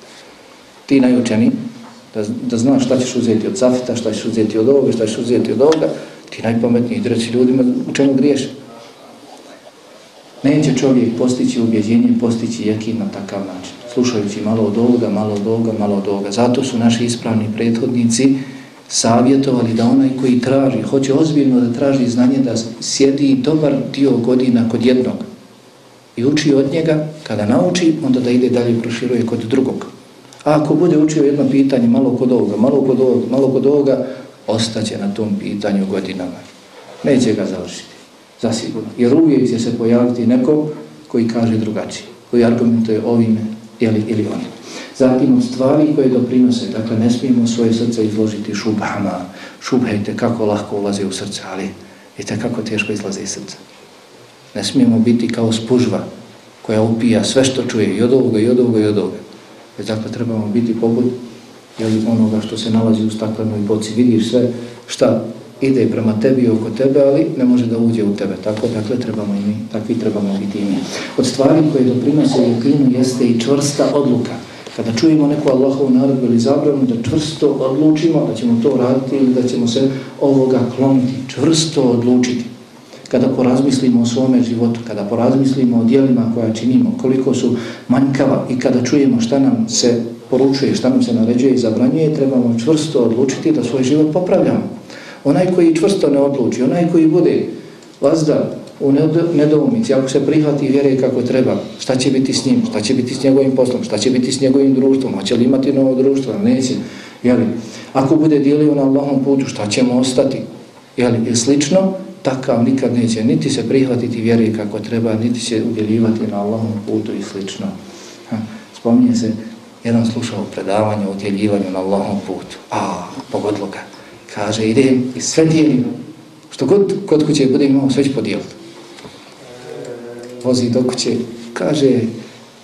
Ti najučeni, da, da znaš šta ćeš uzeti od safita, šta ćeš uzeti od ovoga, šta ćeš uzeti od ovoga, ti najpametniji, reći ljudima u čemu griješ. Neće čovjek postići ubjeđenje, postići jakin na takav način. Slušajući malo od ovoga, malo od ovoga, malo od ovoga. Zato su naši ispravni prethodnici, savjetovali da onaj koji traži, hoće ozbiljno da traži znanje, da sjedi dobar dio godina kod jednog i uči od njega, kada nauči, onda da ide dalje proširuje kod drugog. A ako bude učio jedno pitanje, malo kod ovoga, malo kod ovoga, malo kod ovoga, ostaće na tom pitanju godinama. Neće ga završiti, zasigurno. Jer uvijek će se pojaviti neko koji kaže drugačije, koji argumentuje ovime ili, ili onim. Zatim stvari koje doprinose, dakle ne smijemo svoje srce izložiti šubhama, šubhajte kako lahko ulaze u srce, ali vidite kako teško izlaze iz srca. Ne smijemo biti kao spužva koja upija sve što čuje i od ovoga i od ovoga i od ovoga. Jer dakle trebamo biti poput jeli, onoga što se nalazi u staklenoj boci. Vidiš sve šta ide prema tebi i oko tebe, ali ne može da uđe u tebe. Tako dakle trebamo i mi, takvi trebamo biti i mi. Od stvari koje doprinose u klinu jeste i čvrsta odluka Kada čujemo neku Allahovu naredbu ili zabranu, da čvrsto odlučimo da ćemo to raditi ili da ćemo se ovoga kloniti, čvrsto odlučiti. Kada porazmislimo o svome životu, kada porazmislimo o dijelima koja činimo, koliko su manjkava i kada čujemo šta nam se poručuje, šta nam se naređuje i zabranjuje, trebamo čvrsto odlučiti da svoj život popravljamo. Onaj koji čvrsto ne odluči, onaj koji bude vazda u nedoumici, ako se prihvati vjere kako treba, šta će biti s njim, šta će biti s njegovim poslom, šta će biti s njegovim društvom, hoće li imati novo društvo, neće, jeli? Ako bude dijelio na Allahom putu, šta će mu ostati, jeli? I slično, takav nikad neće niti se prihvatiti vjere kako treba, niti će udjeljivati na Allahom putu i slično. Ha. Spominje se, jedan slušao predavanje o udjeljivanju na Allahom putu. A, pogodilo ga. Kaže, idem i sve dijelim. Što god kod kuće bude imao, sve ću podijeliti vozi do kuće, kaže,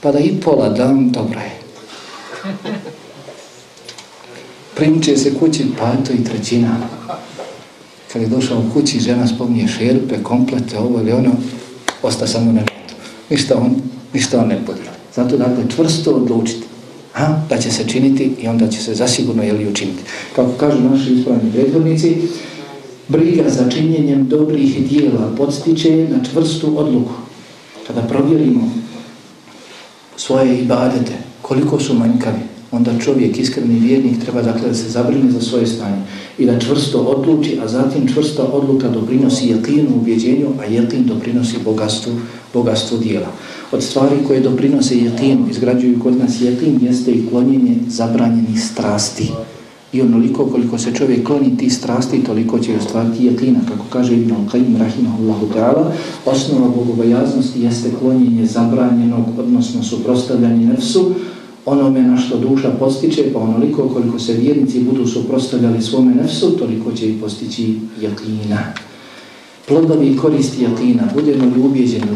pa da i pola dam, dobro je. Primče se kući, pa to i trećina. Kad je došao u kući, žena spominje šerpe, komplete, ovo ili ono, osta samo na netu. Ništa on, ništa on ne podijeli. Zato dakle, čvrsto odlučiti ha, da će se činiti i onda će se zasigurno jeli učiniti. Kako kažu naši ispravni prethodnici, briga za činjenjem dobrih dijela podstiče na čvrstu odluku kada provjerimo svoje ibadete, koliko su manjkavi, onda čovjek, iskreni vjernik, treba dakle da se zabrine za svoje stanje i da čvrsto odluči, a zatim čvrsta odluka doprinosi jakinu ubjeđenju, a jakin doprinosi bogatstvu, bogatstvu dijela. Od stvari koje doprinose jakinu, izgrađuju kod nas jakin, jeste i klonjenje zabranjenih strasti. I onoliko koliko se čovjek kloni ti strasti, toliko će ostvariti jakina. Kako kaže Ibn Al-Qaim, rahimahullahu ta'ala, osnova bogobojaznosti jeste klonjenje zabranjenog, odnosno suprostavljanje nefsu, onome na što duša postiče, pa onoliko koliko se vjernici budu suprostavljali svome nefsu, toliko će i postići jakina. Plodovi koristi jakina, budemo li ubjeđeni,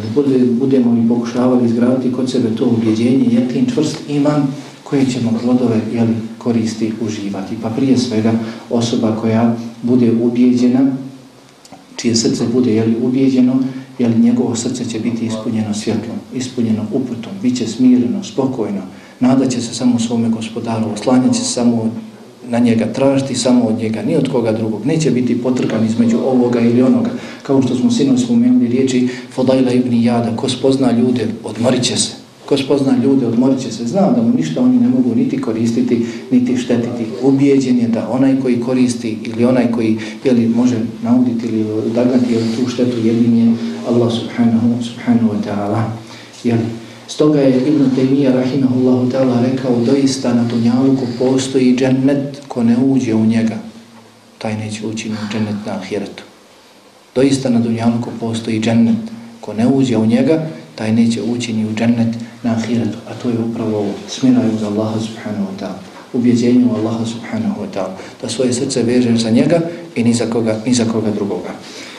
budemo li pokušavali izgraditi kod sebe to ubjeđenje, jakin čvrst iman, koje ćemo plodove jeli, koristi uživati. Pa prije svega osoba koja bude ubjeđena, čije srce bude jeli, ubjeđeno, jeli, njegovo srce će biti ispunjeno svjetlom, ispunjeno uputom, bit će smireno, spokojno, nadaće se samo svome gospodaru, oslanjaće se samo na njega, tražiti samo od njega, ni od koga drugog. Neće biti potrkan između ovoga ili onoga. Kao što smo sinom spomenuli riječi Fodajla ibn Jada, ko spozna ljude, odmorit će se ko spozna ljude, odmorit će se, zna da mu ništa oni ne mogu niti koristiti, niti štetiti. Ubijeđen je da onaj koji koristi ili onaj koji jeli, može nauditi ili odagnati tu štetu jedin je Allah subhanahu, subhanahu wa ta'ala. Stoga je Ibn Taymiyyah rahimahullahu ta'ala rekao doista na Dunjaluku postoji džennet ko ne uđe u njega, taj neće ući u džennet na ahiretu. Doista na Dunjaluku postoji džennet ko ne uđe u njega, taj neće ući ni u džennet na ahiretu, a to je upravo ovo, smiraju za Allaha subhanahu wa ta'ala, ubjeđenju Allaha subhanahu wa ta'ala, da svoje srce vežeš za njega i ni za koga, ni za koga drugoga.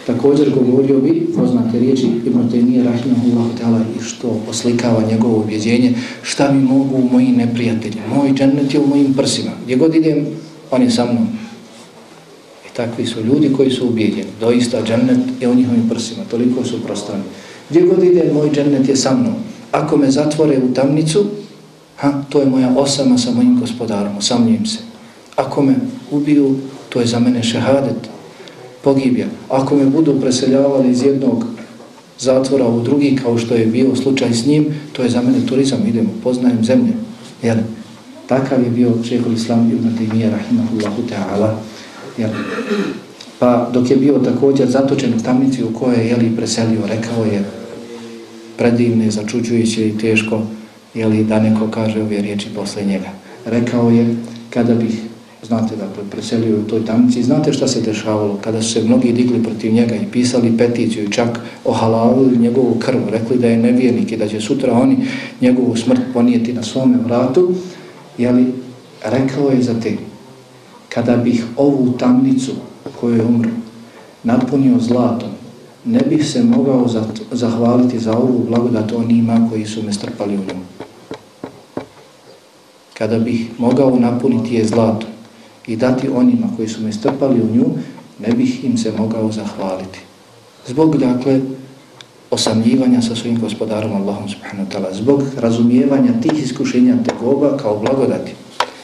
Također govorio bi, poznate riječi Ibn Taymiye rahimahullah ta'ala i što oslikava njegovo ubjeđenje, šta mi mogu moji neprijatelji, moj džennet je u mojim prsima, gdje god idem, on je sa mnom. I takvi su ljudi koji su ubjeđeni, doista džennet je u njihovim prsima, toliko su prostrani. Gdje god idem moj džennet je sa mnom. Ako me zatvore u tamnicu, ha, to je moja osama sa mojim gospodarom, osamljujem se. Ako me ubiju, to je za mene šehadet, pogibja. Ako me budu preseljavali iz jednog zatvora u drugi, kao što je bio slučaj s njim, to je za mene turizam, idemo, poznajem zemlje. Jel? Takav je bio šehol Islam ibn Taymiyyah, rahimahullahu ta'ala. Jel? Pa dok je bio također zatočen u tamnici u kojoj je jeli, preselio, rekao je predivne, začuđujuće i teško jeli, da neko kaže ove riječi posle njega. Rekao je kada bih, znate da preselio u toj tamnici, znate šta se dešavalo kada su se mnogi digli protiv njega i pisali peticiju i čak ohalavili njegovu krv, rekli da je nevjernik i da će sutra oni njegovu smrt ponijeti na svome vratu, jeli, rekao je za te, kada bih ovu tamnicu koju je umro, napunio zlatom, ne bih se mogao zahvaliti za ovu blagodat onima koji su me strpali u nju. Kada bih mogao napuniti je zlatom i dati onima koji su me strpali u nju, ne bih im se mogao zahvaliti. Zbog, dakle, osamljivanja sa svojim gospodarom Allahom subhanahu wa ta'ala, zbog razumijevanja tih iskušenja tegoba kao blagodati.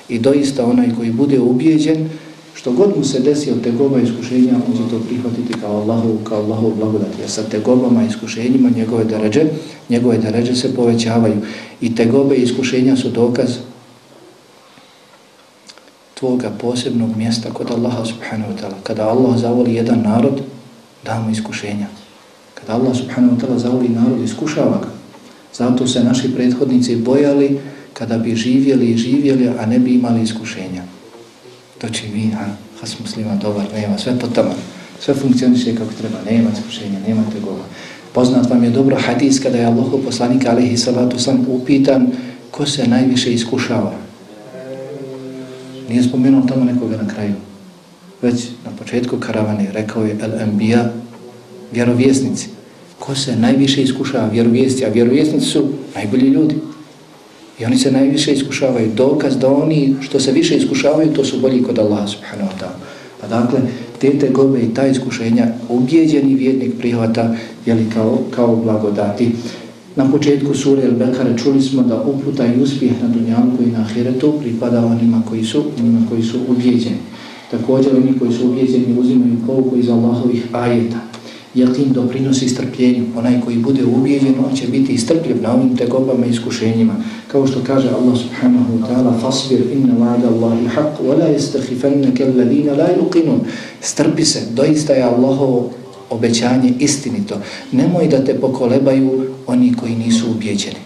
I doista onaj koji bude ubijeđen, što god mu se desi od tegoba iskušenja, on će to prihvatiti kao Allahu, kao Allahu blagodati. Jer sa tegobama i iskušenjima njegove deređe, njegove deređe se povećavaju. I tegobe i iskušenja su dokaz tvoga posebnog mjesta kod Allaha subhanahu wa ta'ala. Kada Allah zavoli jedan narod, da mu iskušenja. Kada Allah subhanahu wa ta'ala zavoli narod, iskušava ga. Zato se naši prethodnici bojali kada bi živjeli i živjeli, a ne bi imali iskušenja. To će mi, a has muslima, dobar, nema, sve potama, sve funkcioniše kako treba, nema iskušenja, nema tegova. Poznat vam je dobro hadis kada je Allah poslanik alaihi salatu sam upitan ko se najviše iskušava. Nije spomenuo tamo nekoga na kraju. Već na početku karavane rekao je El-Anbiya, vjerovjesnici. Ko se najviše iskušava? Vjerovjesnici. A vjerovjesnici su najbolji ljudi. I oni se najviše iskušavaju. Dokaz da oni što se više iskušavaju, to su bolji kod Allaha subhanahu wa ta'ala. Pa dakle, te tegobe i ta iskušenja ubjeđeni vjernik prihvata jeli, kao, kao blagodati. Na početku sure Al-Bekare čuli smo da uputa i uspjeh na dunjanku i na ahiretu pripada onima koji su, onima koji su ubjeđeni. Također oni koji su ubjeđeni uzimaju pouku iz Allahovih ajeta. Jakin doprinosi strpljenju. Onaj koji bude ubijeđen, on će biti strpljiv na ovim tegobama i iskušenjima. Kao što kaže Allah subhanahu wa ta'ala Fasbir inna vada Allahi haq wa la istakhifannaka alladhina la yuqinun. Strpi se, doista je Allahovo obećanje istinito. Nemoj da te pokolebaju oni koji nisu ubijeđeni.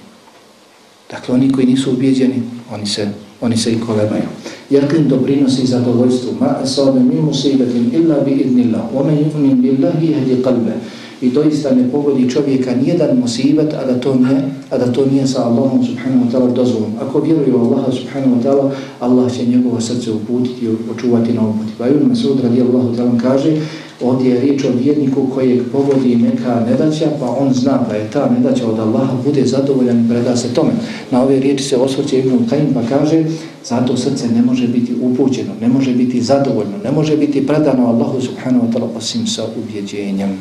Dakle, oni koji nisu ubijeđeni, oni se, oni se i kolebaju. Jakin doprinosi zadovoljstvu. Ma asabe mi musibetin illa bi idnillah. Ome yumin billahi jehdi kalbe. I doista ne pogodi čovjeka nijedan musibet, a da to nije, a da to nije sa Allahom subhanahu wa ta'ala dozvolom. Ako vjeruje u Allaha subhanahu wa ta'ala, Allah će njegovo srce uputiti i očuvati na uputi. Pa Ibn Masud radijallahu ta'ala kaže, Ovdje je riječ o vjerniku kojeg pogodi neka nedaća, pa on zna da je ta nedaća od Allaha, bude zadovoljan i preda se tome. Na ove riječi se osvrće Ibn Kajim pa kaže, zato srce ne može biti upućeno, ne može biti zadovoljno, ne može biti predano Allahu subhanahu wa ta'la osim sa ubjeđenjem.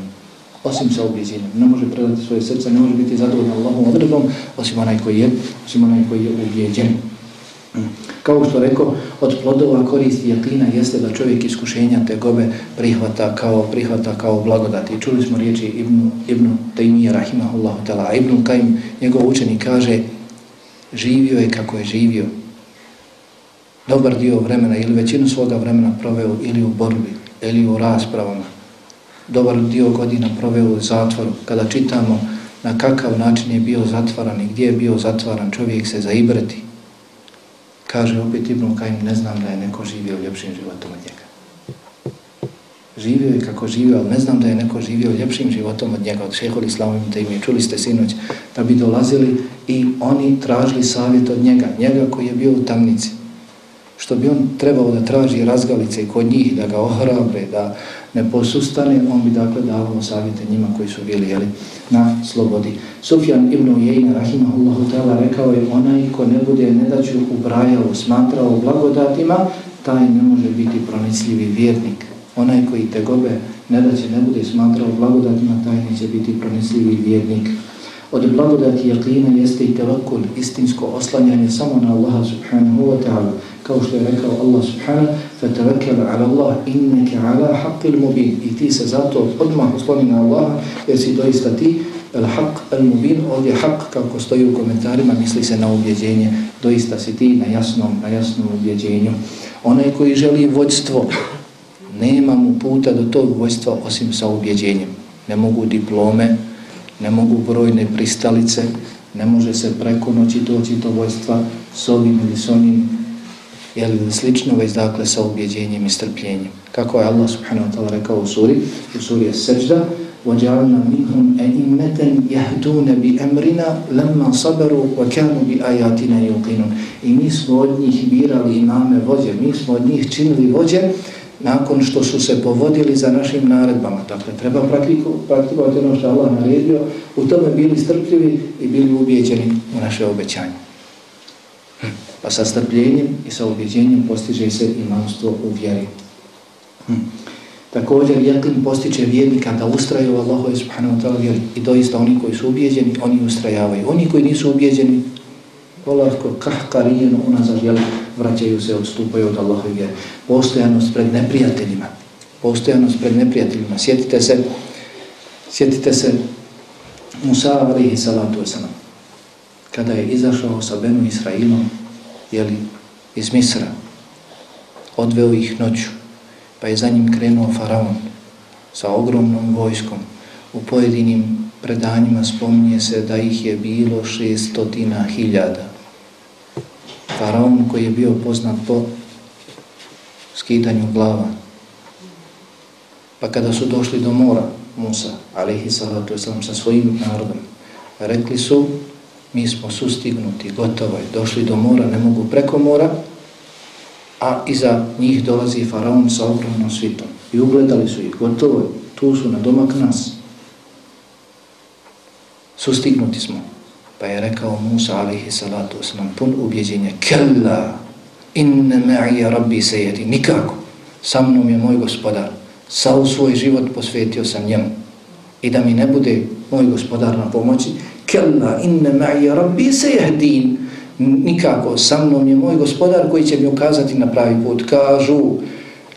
Osim sa ubjeđenjem. Ne može predati svoje srce, ne može biti zadovoljno Allahom odredom, osim onaj koji je, osim onaj koji je ubjeđen. Kao što rekao, od plodova koristi jakina jeste da čovjek iskušenja te gobe prihvata kao prihvata kao blagodati. Čuli smo riječi Ibn, Ibn Taymiye rahimahullahu ta'ala. Ibn Kajim, njegov učenik, kaže živio je kako je živio. Dobar dio vremena ili većinu svoga vremena proveo ili u borbi ili u raspravama. Dobar dio godina proveo u zatvoru. Kada čitamo na kakav način je bio zatvaran i gdje je bio zatvaran, čovjek se zaibreti Kaže opet Ibn Kajim, ne znam da je neko živio ljepšim životom od njega. Živio je kako živio, ali ne znam da je neko živio ljepšim životom od njega, od šeholi slavim te ime. Čuli ste sinoć da bi dolazili i oni tražili savjet od njega, njega koji je bio u tamnici. Što bi on trebao da traži razgalice kod njih, da ga ohrabre, da ne posustane, on bi dakle davao savjete njima koji su bili jeli, na slobodi. Sufjan ibn Ujejna, rahimahullahu ta'ala, rekao je onaj ko ne bude nedaću ubrajao, smatrao blagodatima, taj ne može biti pronicljivi vjernik. Onaj koji te gobe nedaće ne bude smatrao blagodatima, taj neće biti pronicljivi vjernik. Od blagodati jaqina jeste i tevakul, istinsko oslanjanje samo na Allaha subhanahu wa ta'ala. Kao što je rekao Allah subhanahu fatawakkal ala Allah innaka ala حَقِّ mubin. I ti se zato odmah osloni na Allaha jer si doista ti El haq, al mubin ovdje haq kako stoji u komentarima misli se na ubjeđenje. Doista si ti na jasnom na jasnom ubjeđenju. Onaj koji želi vođstvo nema mu puta do tog vođstva osim sa ubjeđenjem. Ne mogu diplome ne mogu brojne pristalice ne može se preko noći doći do vođstva s ovim ili s onim ili slično, već dakle sa ubjeđenjem i strpljenjem. Kako je Allah subhanahu wa ta'ala rekao u suri, u suri je seđda, وَجَعَلْنَا مِنْهُمْ أَئِمَّةً يَهْدُونَ بِأَمْرِنَا لَمَّا صَبَرُوا وَكَانُوا بِآيَاتِنَا يُقِنُونَ I mi smo od njih birali imame vođe, mi smo od njih činili vođe nakon što su se povodili za našim naredbama. Dakle, treba praktikovati ono što Allah naredio, u tome bili strpljivi i bili ubijeđeni u naše obećanje. Hm. Pa sa strpljenjem i sa ubjeđenjem postiže se imanstvo u vjeri. Hmm. Također, jakim postiče vjernika da ustraju Allahu subhanahu wa ta'ala vjeri. I doista oni koji su ubijeđeni, oni ustrajavaju. Oni koji nisu ubijeđeni, polako, kahkarijeno, unazad, jel, vraćaju se, odstupaju od Allahu vjeri. Postojanost pred neprijateljima. Postojanost pred neprijateljima. Sjetite se, sjetite se Musa alaihi salatu wasalam. Kada je izašao sa Benu Israilom, jeli, iz Misra, odveo ih noću, pa je za njim krenuo faraon sa ogromnom vojskom. U pojedinim predanjima spominje se da ih je bilo šestotina hiljada. Faraon koji je bio poznat po skidanju glava. Pa kada su došli do mora, Musa, alaihi salatu wasalam, sa svojim narodom, rekli su, mi smo sustignuti, gotovo je, došli do mora, ne mogu preko mora, a iza njih dolazi faraon sa ogromnom svitom. I ugledali su ih, gotovo je, tu su na domak nas. Sustignuti smo. Pa je rekao Musa alaihi salatu wasalam, pun ubjeđenja, kella, inne ma'ija rabbi sejedi, nikako, sa mnom je moj gospodar, sa svoj život posvetio sam njemu. I da mi ne bude moj gospodar na pomoći, kella, inne ma'ija rabbi sejehdin, nikako, sa mnom je moj gospodar koji će mi ukazati na pravi put. Kažu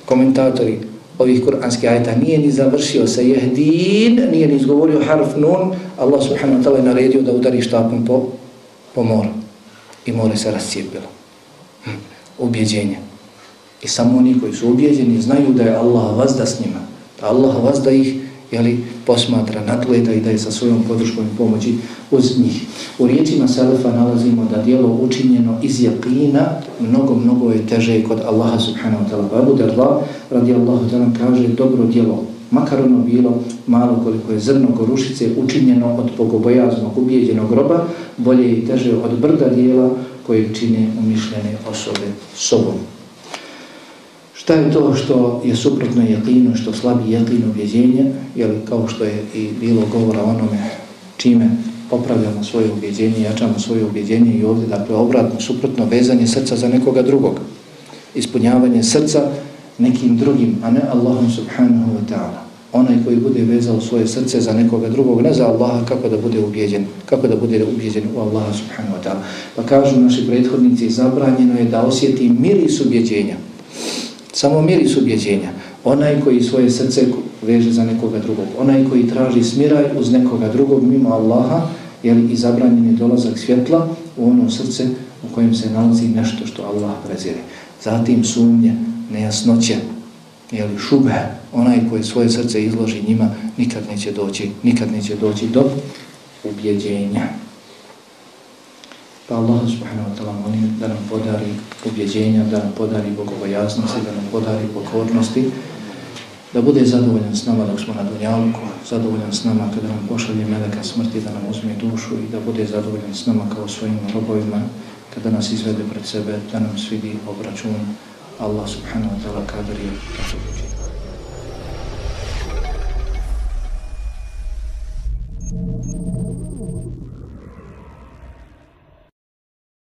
komentatori ovih kuranskih ajta. nije ni završio sa jehdin, nije ni izgovorio harf nun, Allah subhanahu wa ta'la je naredio da udari štapom po, po moru. I more se rascijepilo. Hm. Ubjeđenje. I samo oni koji su ubjeđeni znaju da je Allah vazda s njima. Da Allah vazda ih jeli, posmatra, nadgleda i da je sa svojom podrškom i pomoći uz njih. U riječima Selefa nalazimo da dijelo učinjeno iz jakina mnogo, mnogo je teže kod Allaha subhanahu wa ta'ala. Abu Darda radi Allahu ta'ala kaže dobro dijelo, makar ono bilo malo koliko je zrno gorušice učinjeno od pogobojaznog ubijeđenog groba, bolje i teže od brda dijela koje čine umišljene osobe sobom. Šta je to što je suprotno jaqinu, što slabi jaqinu ubjeđenje, jer kao što je i bilo govora onome čime popravljamo svoje ubjeđenje, jačamo svoje ubjeđenje i ovdje, dakle, obratno, suprotno, vezanje srca za nekoga drugog. Ispunjavanje srca nekim drugim, a ne Allahom subhanahu wa ta'ala. Onaj koji bude vezao svoje srce za nekoga drugog, ne za Allaha, kako da bude ubjeđen, kako da bude ubjeđen u Allaha subhanahu wa ta'ala. Pa kažu naši prethodnici, zabranjeno je da osjeti miris ubjeđenja. Samo miris ubjeđenja. Onaj koji svoje srce veže za nekoga drugog. Onaj koji traži smiraj uz nekoga drugog mimo Allaha, jer i zabranjen je dolazak svjetla u ono srce u kojem se nalazi nešto što Allah prezire. Zatim sumnje, nejasnoće, jeli šube, onaj koji svoje srce izloži njima, nikad neće doći, nikad neće doći do ubjeđenja. Pa Allah subhanahu wa ta'ala molim da nam podari ubjeđenja, da nam podari bogobojaznosti, da nam podari pokornosti, da bude zadovoljan s nama dok smo na dunjalku, zadovoljan s nama kada nam pošalje meleka smrti, da nam uzme dušu i da bude zadovoljan s nama kao svojim robovima, kada nas izvede pred sebe, da nam svidi obračun. Allah subhanahu wa ta'ala kadri je tako